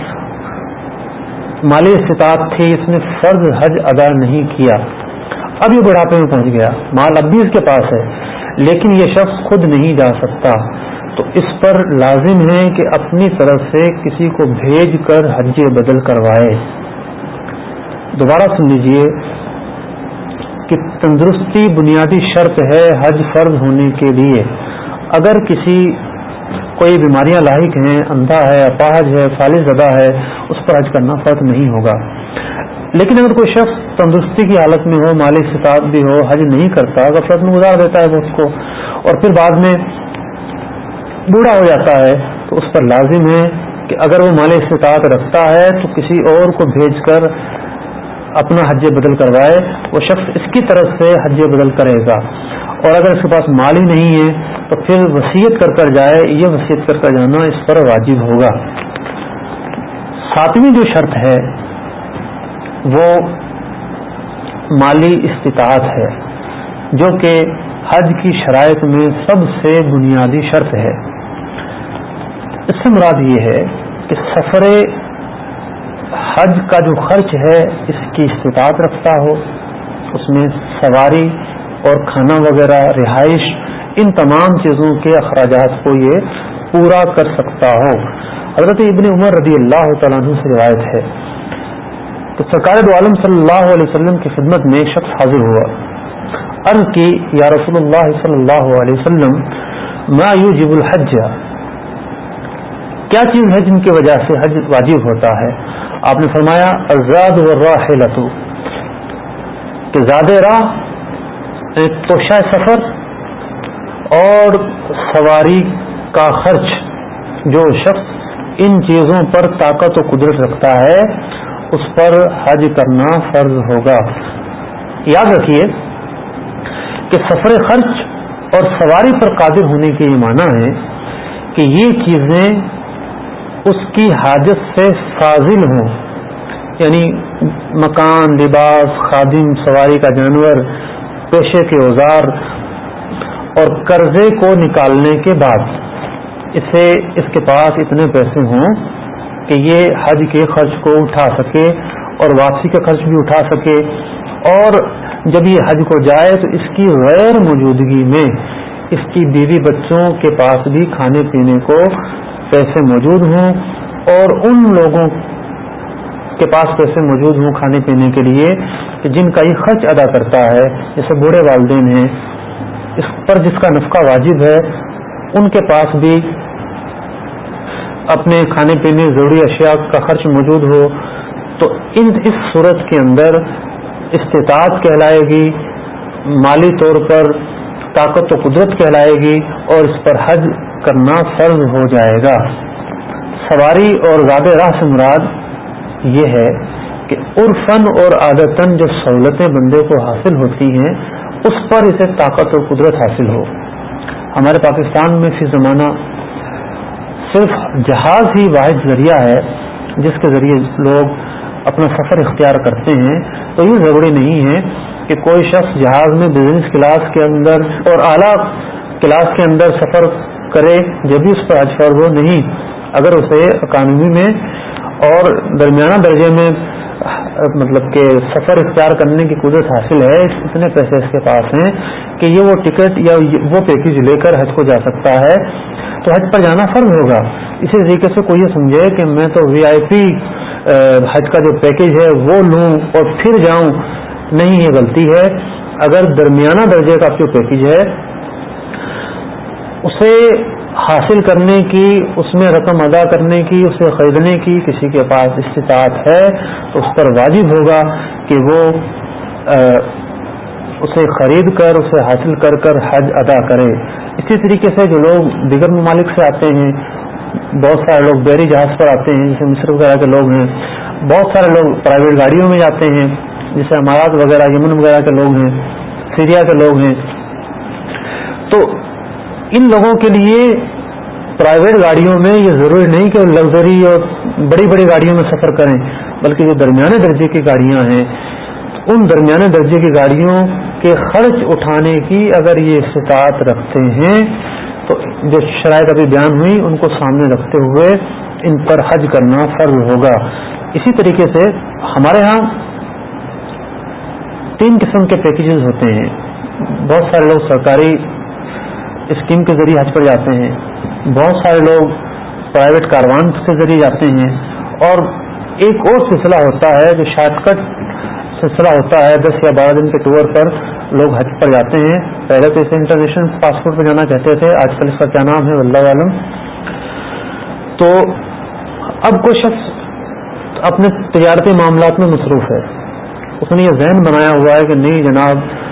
مالی استطاعت تھی، اس نے فرض حج ادا نہیں کیا۔ اب یہ بڑھاپے میں پہنچ گیا۔ مال اب بھی اس کے پاس ہے، لیکن یہ شخص خود نہیں جا سکتا۔ تو اس پر لازم ہے کہ اپنی طرف سے کسی کو بھیج کر حج بدل کروائے۔ دوبارہ سن لیجیے کہ تندرستی بنیادی شرط ہے حج فرض ہونے کے لیے۔ اگر کسی کوئی بیماریاں لاحق ہیں، اندھا ہے، اپاہج ہے فالص زدہ ہے، اس پر حج کرنا فرض نہیں ہوگا۔ لیکن اگر کوئی شخص تندرستی کی حالت میں ہو، مالی استطاعت بھی ہو، حج نہیں کرتا غفلت میں گزار دیتا ہے وہ اس کو۔ اور پھر بعد میں بوڑھا ہو جاتا ہے، تو اس پر لازم ہے کہ اگر وہ مالی استطاعت رکھتا ہے، تو کسی اور کو بھیج کر اپنا حج بدل کروائے۔ وہ شخص اس کی طرف سے حج بدل کرے گا۔ اور اگر اس کے پاس مال ہی نہیں ہے، تو پھر وسیعت کر کر جائے، یہ وسیعت کر کر جانا اس پر واجب ہوگا۔ ساتویں جو شرط ہے، وہ مالی استطاعت ہے، جو کہ حج کی شرائط میں سب سے بنیادی شرط ہے۔ اس سے مراد یہ ہے کہ سفر حج کا جو خرچ ہے، اس کی استطاعت رکھتا ہو، اس میں سواری اور کھانا وغیرہ، رہائش، ان تمام چیزوں کے اخراجات کو یہ پورا کر سکتا ہو۔ حضرت ابن عمر رضی اللہ تعالیٰ عنہ سے روایت ہے۔ تو سرکار دو عالم صلی اللہ علیہ وسلم کی خدمت میں ایک شخص حاضر ہوا۔ عرض کی، یا رسول اللہ صلی اللہ علیہ وسلم، ما یوجب الحج؟ کیا چیز ہے جن کی وجہ سے حج واجب ہوتا ہے؟ آپ نے فرمایا ازاد و راہ کہ زیادہ راہ توشہ سفر اور سواری کا خرچ جو شخص ان چیزوں پر طاقت و قدرت رکھتا ہے، اس پر حج کرنا فرض ہوگا۔ یاد رکھیے کہ سفر خرچ اور سواری پر قادر ہونے کے یہ معنی ہے کہ یہ چیزیں اس کی حاجت سے فاضل ہوں۔ یعنی مکان، لباس، خادم، سواری کا جانور پیشے کے اوزار اور قرضے کو نکالنے کے بعد، اسے، اس کے پاس اتنے پیسے ہوں کہ یہ حج کے خرچ کو اٹھا سکے اور واپسی کا خرچ بھی اٹھا سکے۔ اور جب یہ حج کو جائے تو اس کی غیر موجودگی میں اس کی بیوی بچوں کے پاس بھی کھانے پینے کو پیسے موجود ہوں اور ان لوگوں کے پاس پیسے موجود ہوں کھانے پینے کے لیے، کہ جن کا یہ خرچ ادا کرتا ہے جیسے بوڑھے والدین ہیں، اس پر جس کا نفقہ واجب ہے، ان کے پاس بھی اپنے کھانے پینے ضروری اشیاء کا خرچ موجود ہو، تو ان اس صورت کے اندر استطاعت کہلائے گی، مالی طور پر طاقت و قدرت کہلائے گی، اور اس پر حج کرنا فرض ہو جائے گا۔ سواری اور زیادہ راہ سے مراد یہ ہے کہ عرفن اور عادتن جو سہولتیں بندے کو حاصل ہوتی ہیں، اس پر اسے طاقت اور قدرت حاصل ہو۔ ہمارے پاکستان میں فی زمانہ صرف جہاز ہی واحد ذریعہ ہے، جس کے ذریعے لوگ اپنا سفر اختیار کرتے ہیں۔ تو یہ ضروری نہیں ہے کہ کوئی شخص جہاز میں بزنس کلاس کے اندر اور اعلیٰ کلاس کے اندر سفر کرے جب بھی اس پر حج فرض ہو۔ نہیں، اگر اسے اکانومی میں اور درمیانہ درجے میں مطلب کہ سفر اختیار کرنے کی قدرت حاصل ہے، اتنے پیسے اس کے پاس ہیں کہ یہ وہ ٹکٹ یا وہ پیکج لے کر حج کو جا سکتا ہے۔ تو حج پر جانا فرض ہوگا۔ اسی طریقے سے کوئی یہ سمجھے کہ میں تو وی آئی پی حج کا جو پیکج ہے وہ لوں اور پھر جاؤں۔ نہیں، یہ غلطی ہے۔ اگر درمیانہ درجے کا جو پیکج ہے، اسے حاصل کرنے کی، اس میں رقم ادا کرنے کی، اسے خریدنے کی کسی کے پاس استطاعت ہے تو اس پر واجب ہوگا کہ وہ اسے خرید کر، اسے حاصل کر کر حج ادا کرے۔ اسی طریقے سے جو لوگ دیگر ممالک سے آتے ہیں، بہت سارے لوگ بحری جہاز پر آتے ہیں، جیسے مصر وغیرہ کے لوگ ہیں، بہت سارے لوگ پرائیویٹ گاڑیوں میں جاتے ہیں، جیسے امارات وغیرہ، یمن وغیرہ کے لوگ ہیں، سیریا کے لوگ ہیں۔ تو ان لوگوں کے لیے پرائیویٹ گاڑیوں میں یہ ضروری نہیں کہ لگژری اور بڑی بڑی گاڑیوں میں سفر کریں، بلکہ جو درمیانے درجے کی گاڑیاں ہیں، ان درمیانے درجے کی گاڑیوں کے خرچ اٹھانے کی اگر یہ استطاعت رکھتے ہیں، تو جو شرائط ابھی بیان ہوئی، ان کو سامنے رکھتے ہوئے ان پر حج کرنا فرض ہوگا۔ اسی طریقے سے ہمارے ہاں تین قسم کے پیکیجز ہوتے ہیں۔ بہت سارے لوگ سرکاری اسکیم کے ذریعے حج پر جاتے ہیں۔ بہت سارے لوگ پرائیویٹ کاروان کے ذریعے جاتے ہیں۔ اور ایک اور سلسلہ ہوتا ہے جو شارٹ کٹ سلسلہ ہوتا ہے، دس یا بارہ دن کے ٹور پر لوگ حج پر جاتے ہیں۔ پہلے تو اسے انٹرنیشنل پاسپورٹ پہ جانا چاہتے تھے۔ آج کل اس کا کیا نام ہے؟ اللہ عالم۔ تو اب کوئی شخص اپنے تجارتی معاملات میں مصروف ہے۔ اس نے یہ ذہن بنایا ہوا ہے کہ نہیں جناب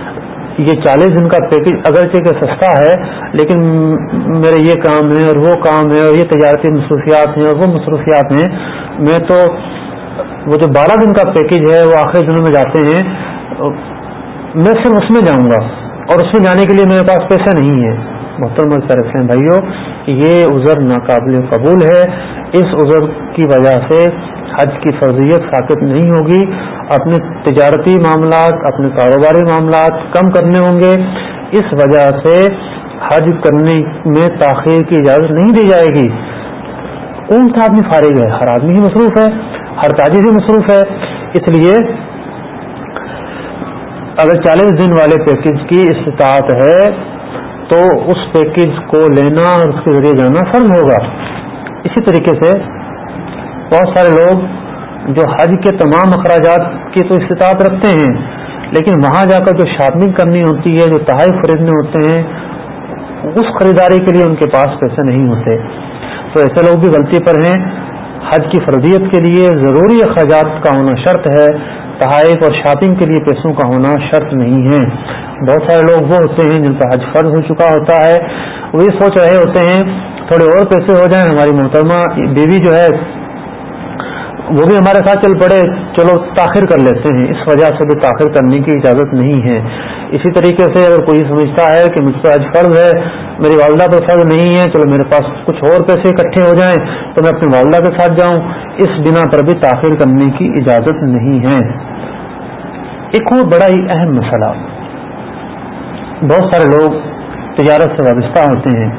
یہ چالیس دن کا پیکج اگرچہ کہ سستا ہے، لیکن میرے یہ کام ہے اور وہ کام ہے اور یہ تجارتی مصروفیات ہیں اور وہ مصروفیات ہیں، میں تو وہ جو بارہ دن کا پیکج ہے، وہ آخری دنوں میں جاتے ہیں۔ میں صرف اس میں جاؤں گا اور اس میں جانے کے لیے میرے پاس پیسہ نہیں ہے۔ محترم طرف ہیں بھائیوں یہ عذر ناقابل قبول ہے۔ اس عذر کی وجہ سے حج کی فرضیت ثابت نہیں ہوگی۔ اپنے تجارتی معاملات، اپنے کاروباری معاملات کم کرنے ہوں گے۔ اس وجہ سے حج کرنے میں تاخیر کی اجازت نہیں دی جائے گی۔ کون سا آدمی فارغ ہے؟ ہر آدمی ہی مصروف ہے، ہر تاجر ہی مصروف ہے۔ اس لیے اگر چالیس دن والے پیکج کی استطاعت ہے تو اس پیکج کو لینا اور اس کے ذریعے جانا فرض ہوگا۔ اسی طریقے سے بہت سارے لوگ جو حج کے تمام اخراجات کی تو استطاعت رکھتے ہیں، لیکن وہاں جا کر جو شاپنگ کرنی ہوتی ہے، جو تحائف خریدنے ہوتے ہیں، اس خریداری کے لیے ان کے پاس پیسے نہیں ہوتے۔ تو ایسے لوگ بھی غلطی پر ہیں۔ حج کی فرضیت کے لیے ضروری اخراجات کا ہونا شرط ہے، تحائف اور شاپنگ کے لیے پیسوں کا ہونا شرط نہیں ہے۔ بہت سارے لوگ وہ ہوتے ہیں جن کا حج فرض ہو چکا ہوتا ہے۔ وہ یہ سوچ رہے ہوتے ہیں، تھوڑے اور پیسے ہو جائیں ہماری محترمہ بیوی جو ہے وہ بھی ہمارے ساتھ چل پڑے، چلو تاخیر کر لیتے ہیں۔ اس وجہ سے بھی تاخیر کرنے کی اجازت نہیں ہے۔ اسی طریقے سے اگر کوئی سمجھتا ہے کہ مجھ سے آج فرض ہے، میری والدہ پر فرض نہیں ہے، چلو میرے پاس کچھ اور پیسے اکٹھے ہو جائیں تو میں اپنی والدہ کے ساتھ جاؤں۔ اس بنا پر بھی تاخیر کرنے کی اجازت نہیں ہے۔ ایک اور بڑا ہی اہم مسئلہ۔ بہت سارے لوگ تجارت سے وابستہ ہوتے ہیں۔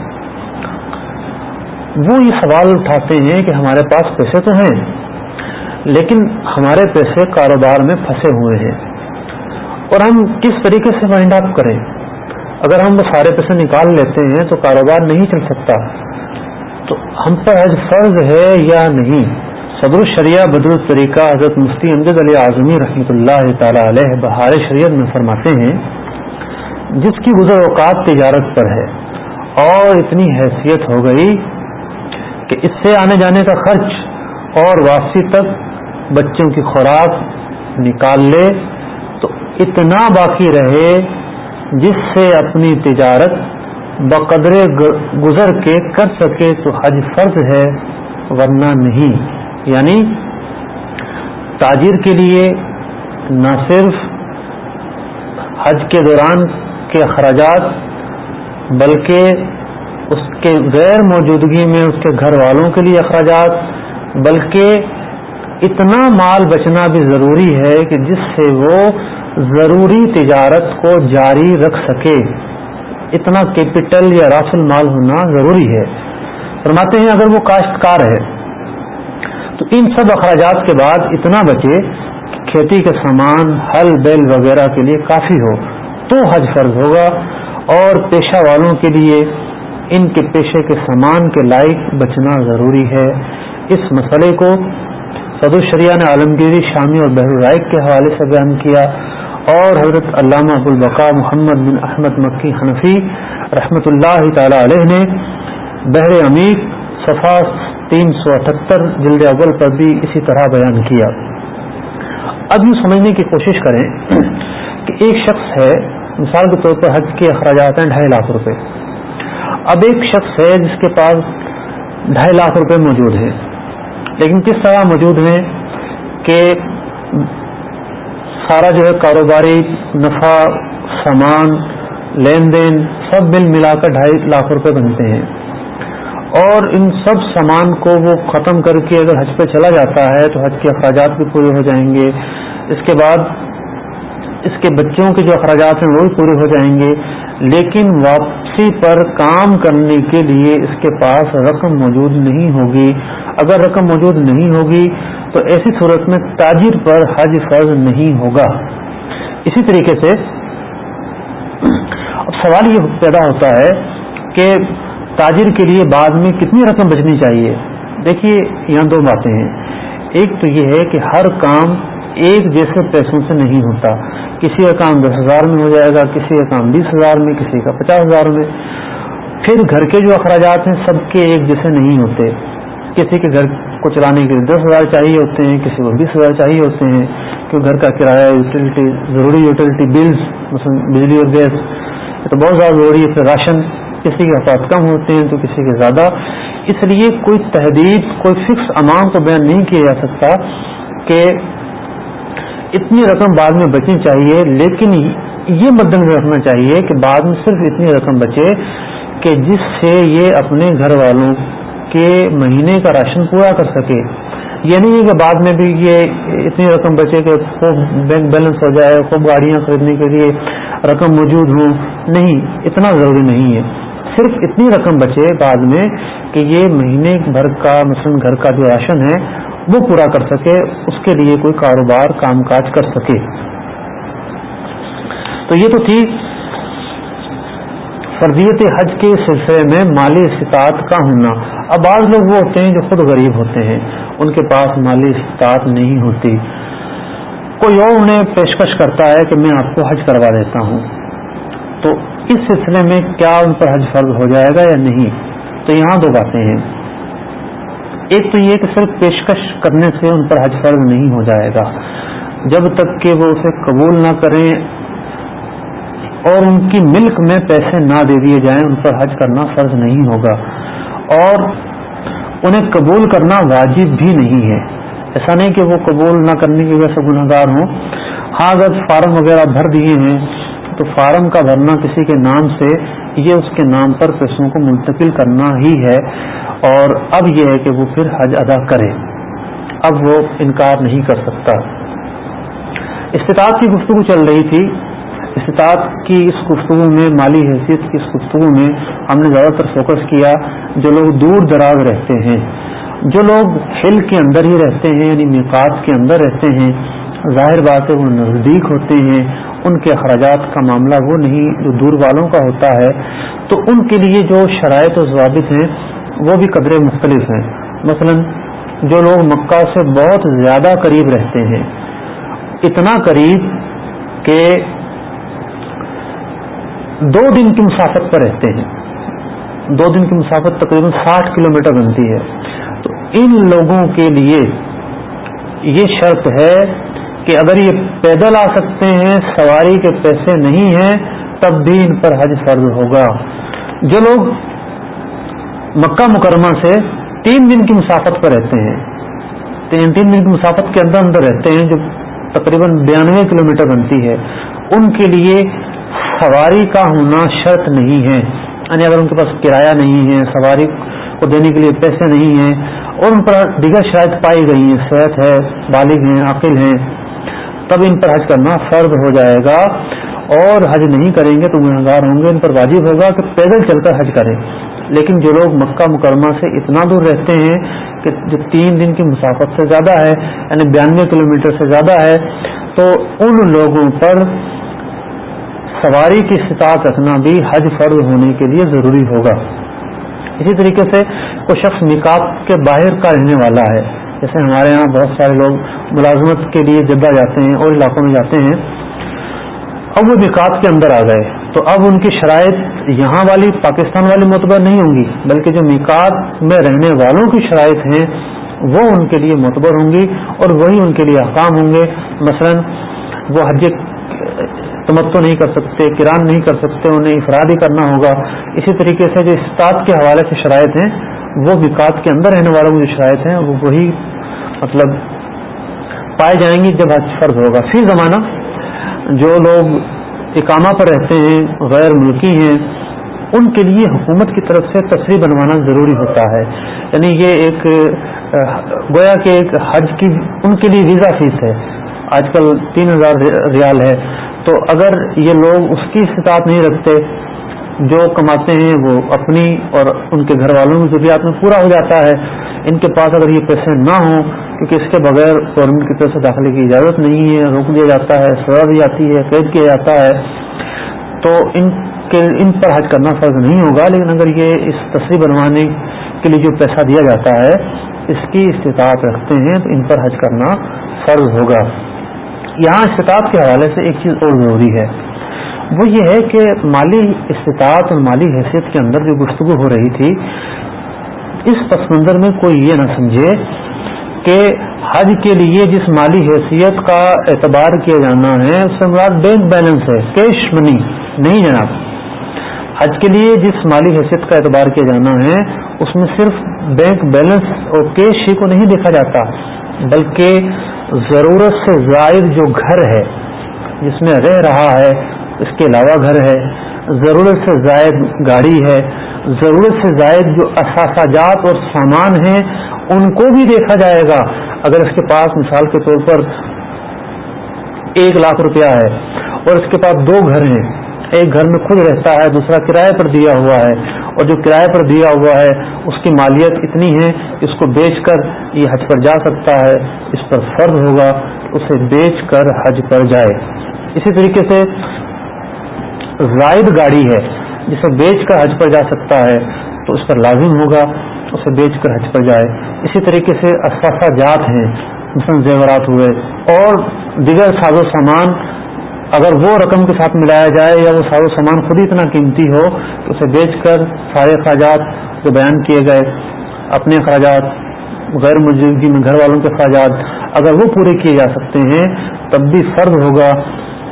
وہ یہ سوال اٹھاتے ہیں کہ ہمارے پاس پیسے تو ہیں۔ لیکن ہمارے پیسے کاروبار میں پھنسے ہوئے ہیں۔ اور ہم کس طریقے سے فائنڈ اپ کریں؟ اگر ہم وہ سارے پیسے نکال لیتے ہیں تو کاروبار نہیں چل سکتا۔ تو ہم پر حج فرض ہے یا نہیں؟ صدر الشریعہ بدر الطریقہ حضرت مفتی امجد علی اعظمی رحمۃ اللہ تعالی علیہ بہار شریعت میں فرماتے ہیں، جس کی گزر اوقات تجارت پر ہے، اور اتنی حیثیت ہو گئی کہ اس سے آنے جانے کا خرچ اور واپسی تک بچوں کی خوراک نکال لے، تو اتنا باقی رہے جس سے اپنی تجارت بقدر گزر کے کر سکے تو حج فرض ہے، ورنہ نہیں۔ یعنی تاجر کے لیے نہ صرف حج کے دوران کے اخراجات، بلکہ اس کے غیر موجودگی میں اس کے گھر والوں کے لیے اخراجات، بلکہ اتنا مال بچنا بھی ضروری ہے کہ جس سے وہ ضروری تجارت کو جاری رکھ سکے۔ اتنا کیپٹل یا راسل مال ہونا ضروری ہے۔ فرماتے ہیں اگر وہ کاشتکار ہے، تو ان سب اخراجات کے بعد اتنا بچے کھیتی کے سامان، ہل، بیل وغیرہ کے لیے کافی ہو۔ تو حج فرض ہوگا۔ اور پیشہ والوں کے لیے ان کے پیشے کے سامان کے لائق بچنا ضروری ہے۔ اس مسئلے کو صدر الشریعہ نے عالمگیری، شامی اور بحر الرائق کے حوالے سے بیان کیا اور حضرت علامہ ابوالبقاء محمد بن احمد مکی حنفی رحمۃ اللہ تعالی علیہ نے بحر امیر صفا تین سو اٹھہتر جلد اول پر بھی اسی طرح بیان کیا۔ اب یہ سمجھنے کی کوشش کریں کہ ایک شخص ہے، مثال کے طور پر حج کے اخراجات ہیں ڈھائی لاکھ روپے۔ اب ایک شخص ہے جس کے پاس ڈھائی لاکھ روپے موجود ہیں۔ لیکن کس طرح موجود ہیں کہ سارا جو ہے کاروباری، نفع، سامان، لین دین سب مل ملا کر ڈھائی لاکھ روپے بنتے ہیں۔ اور ان سب سامان کو وہ ختم کر کے اگر حج پہ چلا جاتا ہے تو حج کے اخراجات بھی پورے ہو جائیں گے۔ اس کے بعد اس کے بچوں کے جو اخراجات ہیں وہ بھی پورے ہو جائیں گے، لیکن واپسی پر کام کرنے کے لیے اس کے پاس رقم موجود نہیں ہوگی۔ اگر رقم موجود نہیں ہوگی تو ایسی صورت میں تاجر پر حج فرض نہیں ہوگا۔ اسی طریقے سے اب سوال یہ پیدا ہوتا ہے کہ تاجر کے لیے بعد میں کتنی رقم بچنی چاہیے؟ دیکھیے یہاں دو باتیں ہیں۔ ایک تو یہ ہے کہ ہر کام ایک جیسے پیسوں سے نہیں ہوتا۔ کسی کا کام دس ہزار میں ہو جائے گا، کسی کا کام بیس ہزار میں، کسی کا پچاس ہزار میں۔ پھر گھر کے جو اخراجات ہیں، سب کے ایک جیسے نہیں ہوتے۔ کسی کے گھر کو چلانے کے لیے دس ہزار چاہیے ہوتے ہیں، کسی کو بیس ہزار چاہیے ہوتے ہیں۔ کیونکہ گھر کا کرایہ یوٹیلٹی ضروری یوٹیلٹی بلز، مثلا بجلی اور گیس تو بہت زیادہ ضروری ہے۔ پھر راشن، کسی کے افراد کم ہوتے ہیں تو کسی کے زیادہ۔ اس لیے کوئی تحدید، کوئی فکس اماؤنٹ تو بیان نہیں کیا جا سکتا کہ اتنی رقم بعد میں بچنی چاہیے، لیکن یہ مد نظر رکھنا چاہیے کہ بعد میں صرف اتنی رقم بچے کہ جس سے یہ اپنے گھر والوں کے مہینے کا راشن پورا کر سکے۔ یہ نہیں ہے کہ بعد میں بھی یہ اتنی رقم بچے کہ خوب بینک بیلنس ہو جائے، خوب گاڑیاں خریدنے کے لیے رقم موجود ہوں۔ نہیں، اتنا ضروری نہیں ہے۔ صرف اتنی رقم بچے بعد میں کہ یہ مہینے بھر کا، مثلاً گھر کا جو راشن ہے وہ پورا کر سکے، اس کے لیے کوئی کاروبار، کام کاج کر سکے۔ تو یہ تو تھی فرضیت حج کے سلسلے میں مالی استطاعت کا ہونا۔ اب بعض لوگ وہ ہوتے ہیں جو خود غریب ہوتے ہیں، ان کے پاس مالی استطاعت نہیں ہوتی۔ کوئی اور انہیں پیشکش کرتا ہے کہ میں آپ کو حج کروا دیتا ہوں۔ تو اس سلسلے میں کیا ان پر حج فرض ہو جائے گا یا نہیں؟ تو یہاں دو باتیں ہیں۔ ایک تو یہ کہ صرف پیشکش کرنے سے ان پر حج فرض نہیں ہو جائے گا۔ جب تک کہ وہ اسے قبول نہ کریں اور ان کی ملک میں پیسے نہ دے دیے جائیں، ان پر حج کرنا فرض نہیں ہوگا۔ اور انہیں قبول کرنا واجب بھی نہیں ہے۔ ایسا نہیں کہ وہ قبول نہ کرنے کی وجہ سے گناہ گار ہوں۔ ہاں اگر فارم وغیرہ بھر دیے ہیں تو فارم کا بھرنا کسی کے نام سے، یہ اس کے نام پر پیسوں کو منتقل کرنا ہی ہے۔ اور اب یہ ہے کہ وہ پھر حج ادا کرے۔ اب وہ انکار نہیں کر سکتا۔ استطاعت کی گفتگو چل رہی تھی۔ استطاعت کی اس گفتگو میں، مالی حیثیت کی اس گفتگو میں ہم نے زیادہ تر فوکس کیا جو لوگ دور دراز رہتے ہیں۔ جو لوگ ہل کے اندر ہی رہتے ہیں یعنی میقات کے اندر رہتے ہیں ظاہر بات ہے، وہ نزدیک ہوتے ہیں، ان کے اخراجات کا معاملہ وہ نہیں، جو دور والوں کا ہوتا ہے، تو ان کے لیے جو شرائط و ضوابط ہیں، وہ بھی قدرے مختلف ہیں۔ مثلا، جو لوگ مکہ سے بہت زیادہ قریب رہتے ہیں، اتنا قریب کہ دو دن کی مسافت پر رہتے ہیں۔ دو دن کی مسافت تقریباً ساٹھ کلومیٹر بنتی ہے۔ تو ان لوگوں کے لیے یہ شرط ہے کہ اگر یہ پیدل آ سکتے ہیں، سواری کے پیسے نہیں ہیں، تب بھی ان پر حج فرض ہوگا۔ جو لوگ مکہ مکرمہ سے تین دن کی مسافت پر رہتے ہیں تین تین دن کی مسافت کے اندر اندر رہتے ہیں، جو تقریباً بیانوے کلومیٹر بنتی ہے، ان کے لیے سواری کا ہونا شرط نہیں ہے۔ یعنی اگر ان کے پاس کرایہ نہیں ہے، سواری کو دینے کے لیے پیسے نہیں ہیں، اور ان پر دیگر شرائط پائی گئی ہیں صحت ہے، بالغ ہیں عقل ہیں تب ان پر حج کرنا فرض ہو جائے گا اور حج نہیں کریں گے تو گنہگار ہوں گے، ان پر واجب ہوگا کہ پیدل چل کر حج کریں۔ لیکن جو لوگ مکہ مکرمہ سے اتنا دور رہتے ہیں کہ جو تین دن کی مسافت سے زیادہ ہے یعنی بیانوے کلومیٹر سے زیادہ ہے، تو ان لوگوں پر سواری کی استطاعت رکھنا بھی حج فرض ہونے کے لیے ضروری ہوگا۔ اسی طریقے سے کوئی شخص نکاب کے باہر کا رہنے والا ہے جیسے ہمارے یہاں بہت سارے لوگ ملازمت کے لیے جدہ جاتے ہیں اور علاقوں میں جاتے ہیں۔ اب وہ نکات کے اندر آ گئے۔ تو اب ان کی شرائط یہاں والی، پاکستان والی معتبر نہیں ہوں گی، بلکہ جو نکات میں رہنے والوں کی شرائط ہیں، وہ ان کے لیے معتبر ہوں گی اور وہی ان کے لیے احکام ہوں گے۔ مثلا وہ حج تمتو نہیں کر سکتے کران نہیں کر سکتے، انہیں افراد ہی کرنا ہوگا۔ اسی طریقے سے جو استاد کے حوالے سے شرائط ہیں، وہ وکاط کے اندر رہنے والوں کی جو شرائط ہیں، وہ وہی مطلب پائے جائیں گی جب حج فرض ہوگا۔ فی زمانہ جو لوگ اقامہ پر رہتے ہیں، غیر ملکی ہیں، ان کے لیے حکومت کی طرف سے تصریح بنوانا ضروری ہوتا ہے۔ یعنی یہ ایک، گویا کہ ایک حج کی ان کے لیے ویزا فیس ہے۔ آج کل تین ہزار ریال ہے۔ تو اگر یہ لوگ اس کی استطاعت نہیں رکھتے، جو کماتے ہیں وہ اپنی اور ان کے گھر والوں کی ضروریات میں پورا ہو جاتا ہے۔ ان کے پاس اگر یہ پیسے نہ ہوں کیونکہ اس کے بغیر گورنمنٹ کی طرف سے داخلے کی اجازت نہیں ہے، روک دیا جاتا ہے، سزا دی جاتی ہے، قید کیا جاتا ہے، تو ان کے، ان پر حج کرنا فرض نہیں ہوگا، لیکن اگر یہ اس تصویر بنوانے کے لیے جو پیسہ دیا جاتا ہے، اس کی استطاعت رکھتے ہیں، تو ان پر حج کرنا فرض ہوگا۔ یہاں استطاعت کے حوالے سے ایک چیز اور ضروری ہے۔ وہ یہ ہے کہ مالی استطاعت اور مالی حیثیت کے اندر جو گفتگو ہو رہی تھی، اس پس منظر میں کوئی یہ نہ سمجھے کہ حج کے لیے جس مالی حیثیت کا اعتبار کیا جانا ہے، اس سے مراد بینک بیلنس ہے کیش منی نہیں جناب۔ حج کے لیے جس مالی حیثیت کا اعتبار کیا جانا ہے، اس میں صرف بینک بیلنس اور کیش ہی کو نہیں دیکھا جاتا، بلکہ ضرورت سے زائد جو گھر ہے، جس میں رہ رہا ہے، اس کے علاوہ گھر ہے ضرورت سے زائد گاڑی ہے، ضرورت سے زائد جو اثاثاجات اور سامان ہیں، ان کو بھی دیکھا جائے گا۔ اگر اس کے پاس مثال کے طور پر ایک لاکھ روپیہ ہے اور اس کے پاس دو گھر ہیں، ایک گھر میں خود رہتا ہے، دوسرا کرایہ پر دیا ہوا ہے، اور جو کرایہ پر دیا ہوا ہے، اس کی مالیت اتنی ہے، اس کو بیچ کر یہ حج پر جا سکتا ہے، اس پر فرض ہوگا، اسے بیچ کر حج پر جائے۔ اسی طریقے سے زائد گاڑی ہے جسے بیچ کر حج پر جا سکتا ہے، تو اس پر لازم ہوگا اسے بیچ کر حج پر جائے۔ اسی طریقے سے اثاثہ جات ہیں، مثلاً زیورات ہوئے۔ اور دیگر ساز و سامان، اگر وہ رقم کے ساتھ ملایا جائے یا وہ ساز و سامان خود ہی اتنا قیمتی ہو، تو اسے بیچ کر سارے اخراجات جو بیان کیے گئے، اپنے اخراجات غیر موجودگی میں گھر والوں کے اخراجات اگر وہ پورے کیے جا سکتے ہیں، تب بھی فرض ہوگا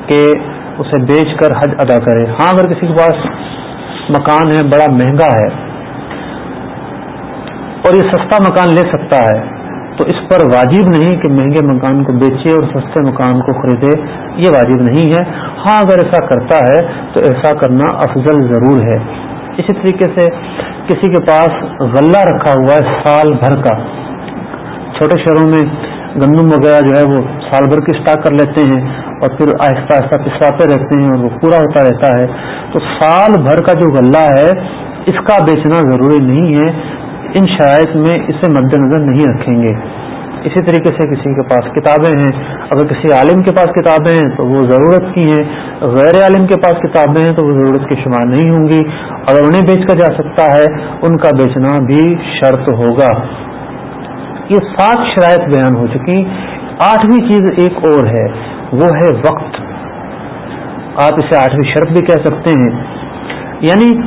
کہ اسے بیچ کر حج ادا کرے۔ ہاں اگر کسی کے پاس مکان ہے، بڑا مہنگا ہے اور یہ سستا مکان لے سکتا ہے، تو اس پر واجب نہیں کہ مہنگے مکان کو بیچے اور سستے مکان کو خریدے۔ یہ واجب نہیں ہے۔ ہاں اگر ایسا کرتا ہے، تو ایسا کرنا افضل ضرور ہے۔ اسی طریقے سے کسی کے پاس غلہ رکھا ہوا ہے سال بھر کا۔ چھوٹے شہروں میں گندم وغیرہ جو ہے وہ سال بھر کی اسٹاک کر لیتے ہیں اور پھر آہستہ آہستہ پسواتے رہتے ہیں اور وہ پورا ہوتا رہتا ہے۔ تو سال بھر کا جو غلہ ہے، اس کا بیچنا ضروری نہیں ہے۔ ان شرائط میں اسے مد نظر نہیں رکھیں گے۔ اسی طریقے سے کسی کے پاس کتابیں ہیں۔ اگر کسی عالم کے پاس کتابیں ہیں تو وہ ضرورت کی ہیں۔ غیر عالم کے پاس کتابیں ہیں تو وہ ضرورت کی شمار نہیں ہوں گی۔ اگر انہیں بیچ کر جا سکتا ہے، ان کا بیچنا بھی شرط ہوگا۔ یہ سات شرائط بیان ہو چکی۔ آٹھویں چیز ایک اور ہے، وہ ہے وقت۔ آپ اسے آٹھویں شرط بھی کہہ سکتے ہیں۔ یعنی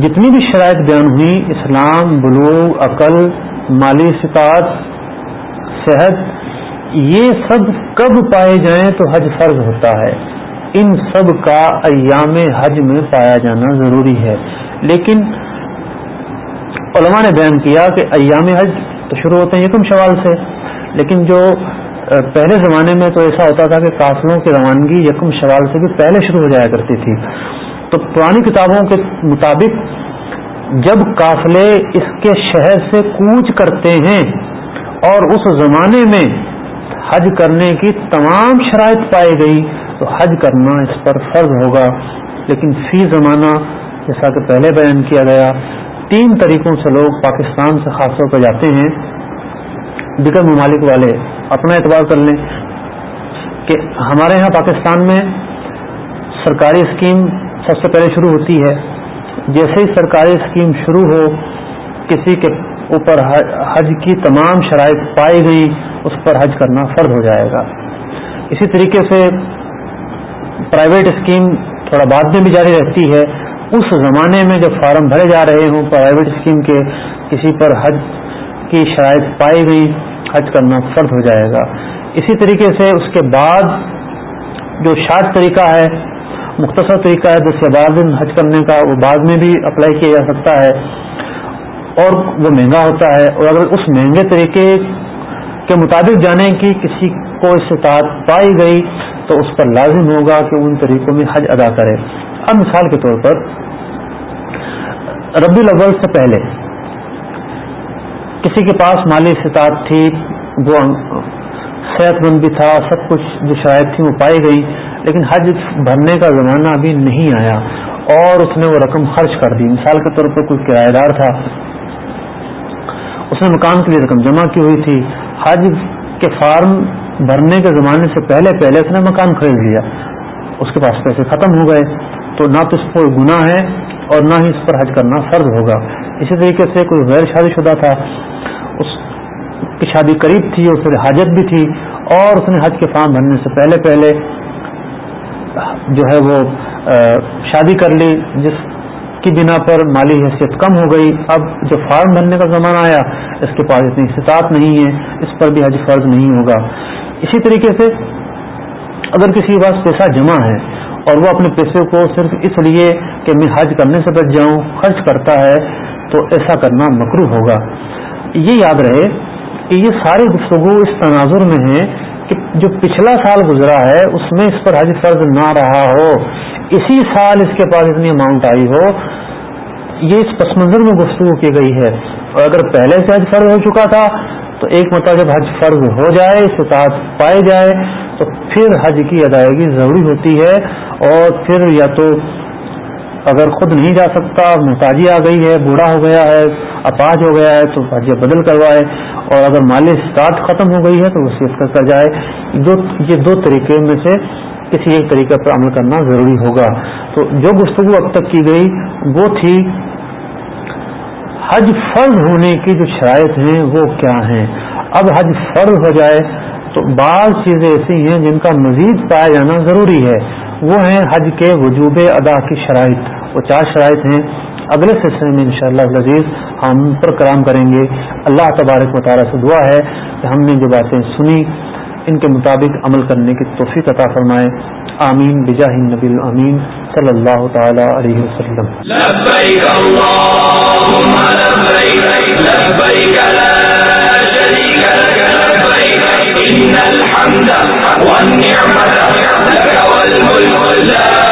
جتنی بھی شرائط بیان ہوئی، اسلام، بلوغ، عقل، مالی سطاعت صحت، یہ سب کب پائے جائیں تو حج فرض ہوتا ہے۔ ان سب کا ایام حج میں پایا جانا ضروری ہے۔ لیکن علماء نے بیان کیا کہ ایام حج تو شروع ہوتے ہیں یکم شوال سے۔ لیکن جو پہلے زمانے میں تو ایسا ہوتا تھا کہ قافلوں کی روانگی یکم شوال سے بھی پہلے شروع ہو جایا کرتی تھی۔ تو پرانی کتابوں کے مطابق جب قافلے اس کے شہر سے کوچ کرتے ہیں اور اس زمانے میں حج کرنے کی تمام شرائط پائی گئی تو حج کرنا اس پر فرض ہوگا۔ لیکن فی زمانہ جیسا کہ پہلے بیان کیا گیا تین طریقوں سے لوگ پاکستان سے خاص طور پر جاتے ہیں۔ دیگر ممالک والے اپنا اعتبار کر لیں کہ ہمارے ہاں پاکستان میں سرکاری اسکیم سب سے پہلے شروع ہوتی ہے۔ جیسے ہی سرکاری اسکیم شروع ہو، کسی کے اوپر حج کی تمام شرائط پائی گئی، اس پر حج کرنا فرض ہو جائے گا۔ اسی طریقے سے پرائیویٹ اسکیم تھوڑا بعد میں بھی جاری رہتی ہے۔ اس زمانے میں جب فارم بھرے جا رہے ہوں پرائیویٹ اسکیم کے، کسی پر حج کی شرائط پائی گئی، حج کرنا فرض ہو جائے گا۔ اسی طریقے سے اس کے بعد جو شارٹ طریقہ ہے، مختصر طریقہ ہے دس سے بارہ دن حج کرنے کا، وہ بعد میں بھی اپلائی کیا جا سکتا ہے۔ اور وہ مہنگا ہوتا ہے۔ اور اگر اس مہنگے طریقے کے مطابق جانے کی کسی کو استطاعت پائی گئی، تو اس پر لازم ہوگا کہ ان طریقوں میں حج ادا کرے۔ اب مثال کے طور پر ربی الاول سے پہلے کسی کے پاس مالی استطاعت تھی، وہ صحت مند بھی تھا، سب کچھ جو شرائط تھی وہ پائی گئی، لیکن حج بھرنے کا زمانہ ابھی نہیں آیا اور اس نے وہ رقم خرچ کر دی۔ مثال کے طور پر کوئی کرایہ دار تھا، اس نے مکان کے لیے رقم جمع کی ہوئی تھی۔ حج کے فارم بھرنے کے زمانے سے پہلے پہلے اس نے مکان خرید لیا، اس کے پاس پیسے ختم ہو گئے۔ تو نہ تو اس کو گناہ ہے اور نہ ہی اس پر حج کرنا فرض ہوگا۔ اسی طریقے سے کوئی غیر شادی شدہ تھا، اس کی شادی قریب تھی اور پھر حاجت بھی تھی اور اس نے حج کے فارم بھرنے سے پہلے پہلے جو ہے وہ شادی کر لی، جس کی بنا پر مالی حیثیت کم ہو گئی۔ اب جو فارم بھرنے کا زمانہ آیا، اس کے پاس اتنی استطاعت نہیں ہے، اس پر بھی حج فرض نہیں ہوگا۔ اسی طریقے سے اگر کسی کے پاس پیسہ جمع ہے اور وہ اپنے پیسے کو صرف اس لیے کہ میں حج کرنے سے بچ جاؤں، خرچ کرتا ہے، تو ایسا کرنا مکرو ہوگا۔ یہ یاد رہے کہ یہ ساری گفتگو اس تناظر میں ہے کہ جو پچھلا سال گزرا ہے، اس میں اس پر حج فرض نہ رہا ہو۔ اسی سال اس کے پاس اتنی اماؤنٹ آئی ہو یہ اس پس منظر میں گفتگو کی گئی ہے۔ اور اگر پہلے سے حج فرض ہو چکا تھا، تو ایک مرتبہ جب حج فرض ہو جائے استطاعت پائے جائے، تو پھر حج کی ادائیگی ضروری ہوتی ہے۔ اور پھر یا تو اگر خود نہیں جا سکتا، محتاجی آ گئی ہے، بوڑھا ہو گیا ہے، اپاج ہو گیا ہے، تو حج بدل کروائے۔ اور اگر مالی اسٹارٹ ختم ہو گئی ہے، تو وہ صرف کر جائے۔ دو، یہ دو طریقے میں سے کسی ایک طریقے پر عمل کرنا ضروری ہوگا۔ تو جو گفتگو اب تک کی گئی، وہ تھی حج فرض ہونے کی جو شرائط ہیں وہ کیا ہیں؟ اب حج فرض ہو جائے تو بعض چیزیں ایسی ہیں جن کا مزید پایا جانا ضروری ہے۔ وہ ہیں حج کے وجوب ادا کی شرائط۔ وہ چار شرائط ہیں۔ اگلے سلسلے میں انشاءاللہ شاء اللہ ہم پر کرام کریں گے۔ اللہ تبارک مطالعہ سے دعا ہے کہ ہم نے جو باتیں سنی ان کے مطابق عمل کرنے کی توفیق عطا فرمائے۔ آمین، بجاہ نبی امین صلی اللہ تعالی علیہ وسلم۔ لبیک اللہم، لبیک لبیک، لا شریک لک، لبیک، ان الحمد والنعمت لک والملک، لا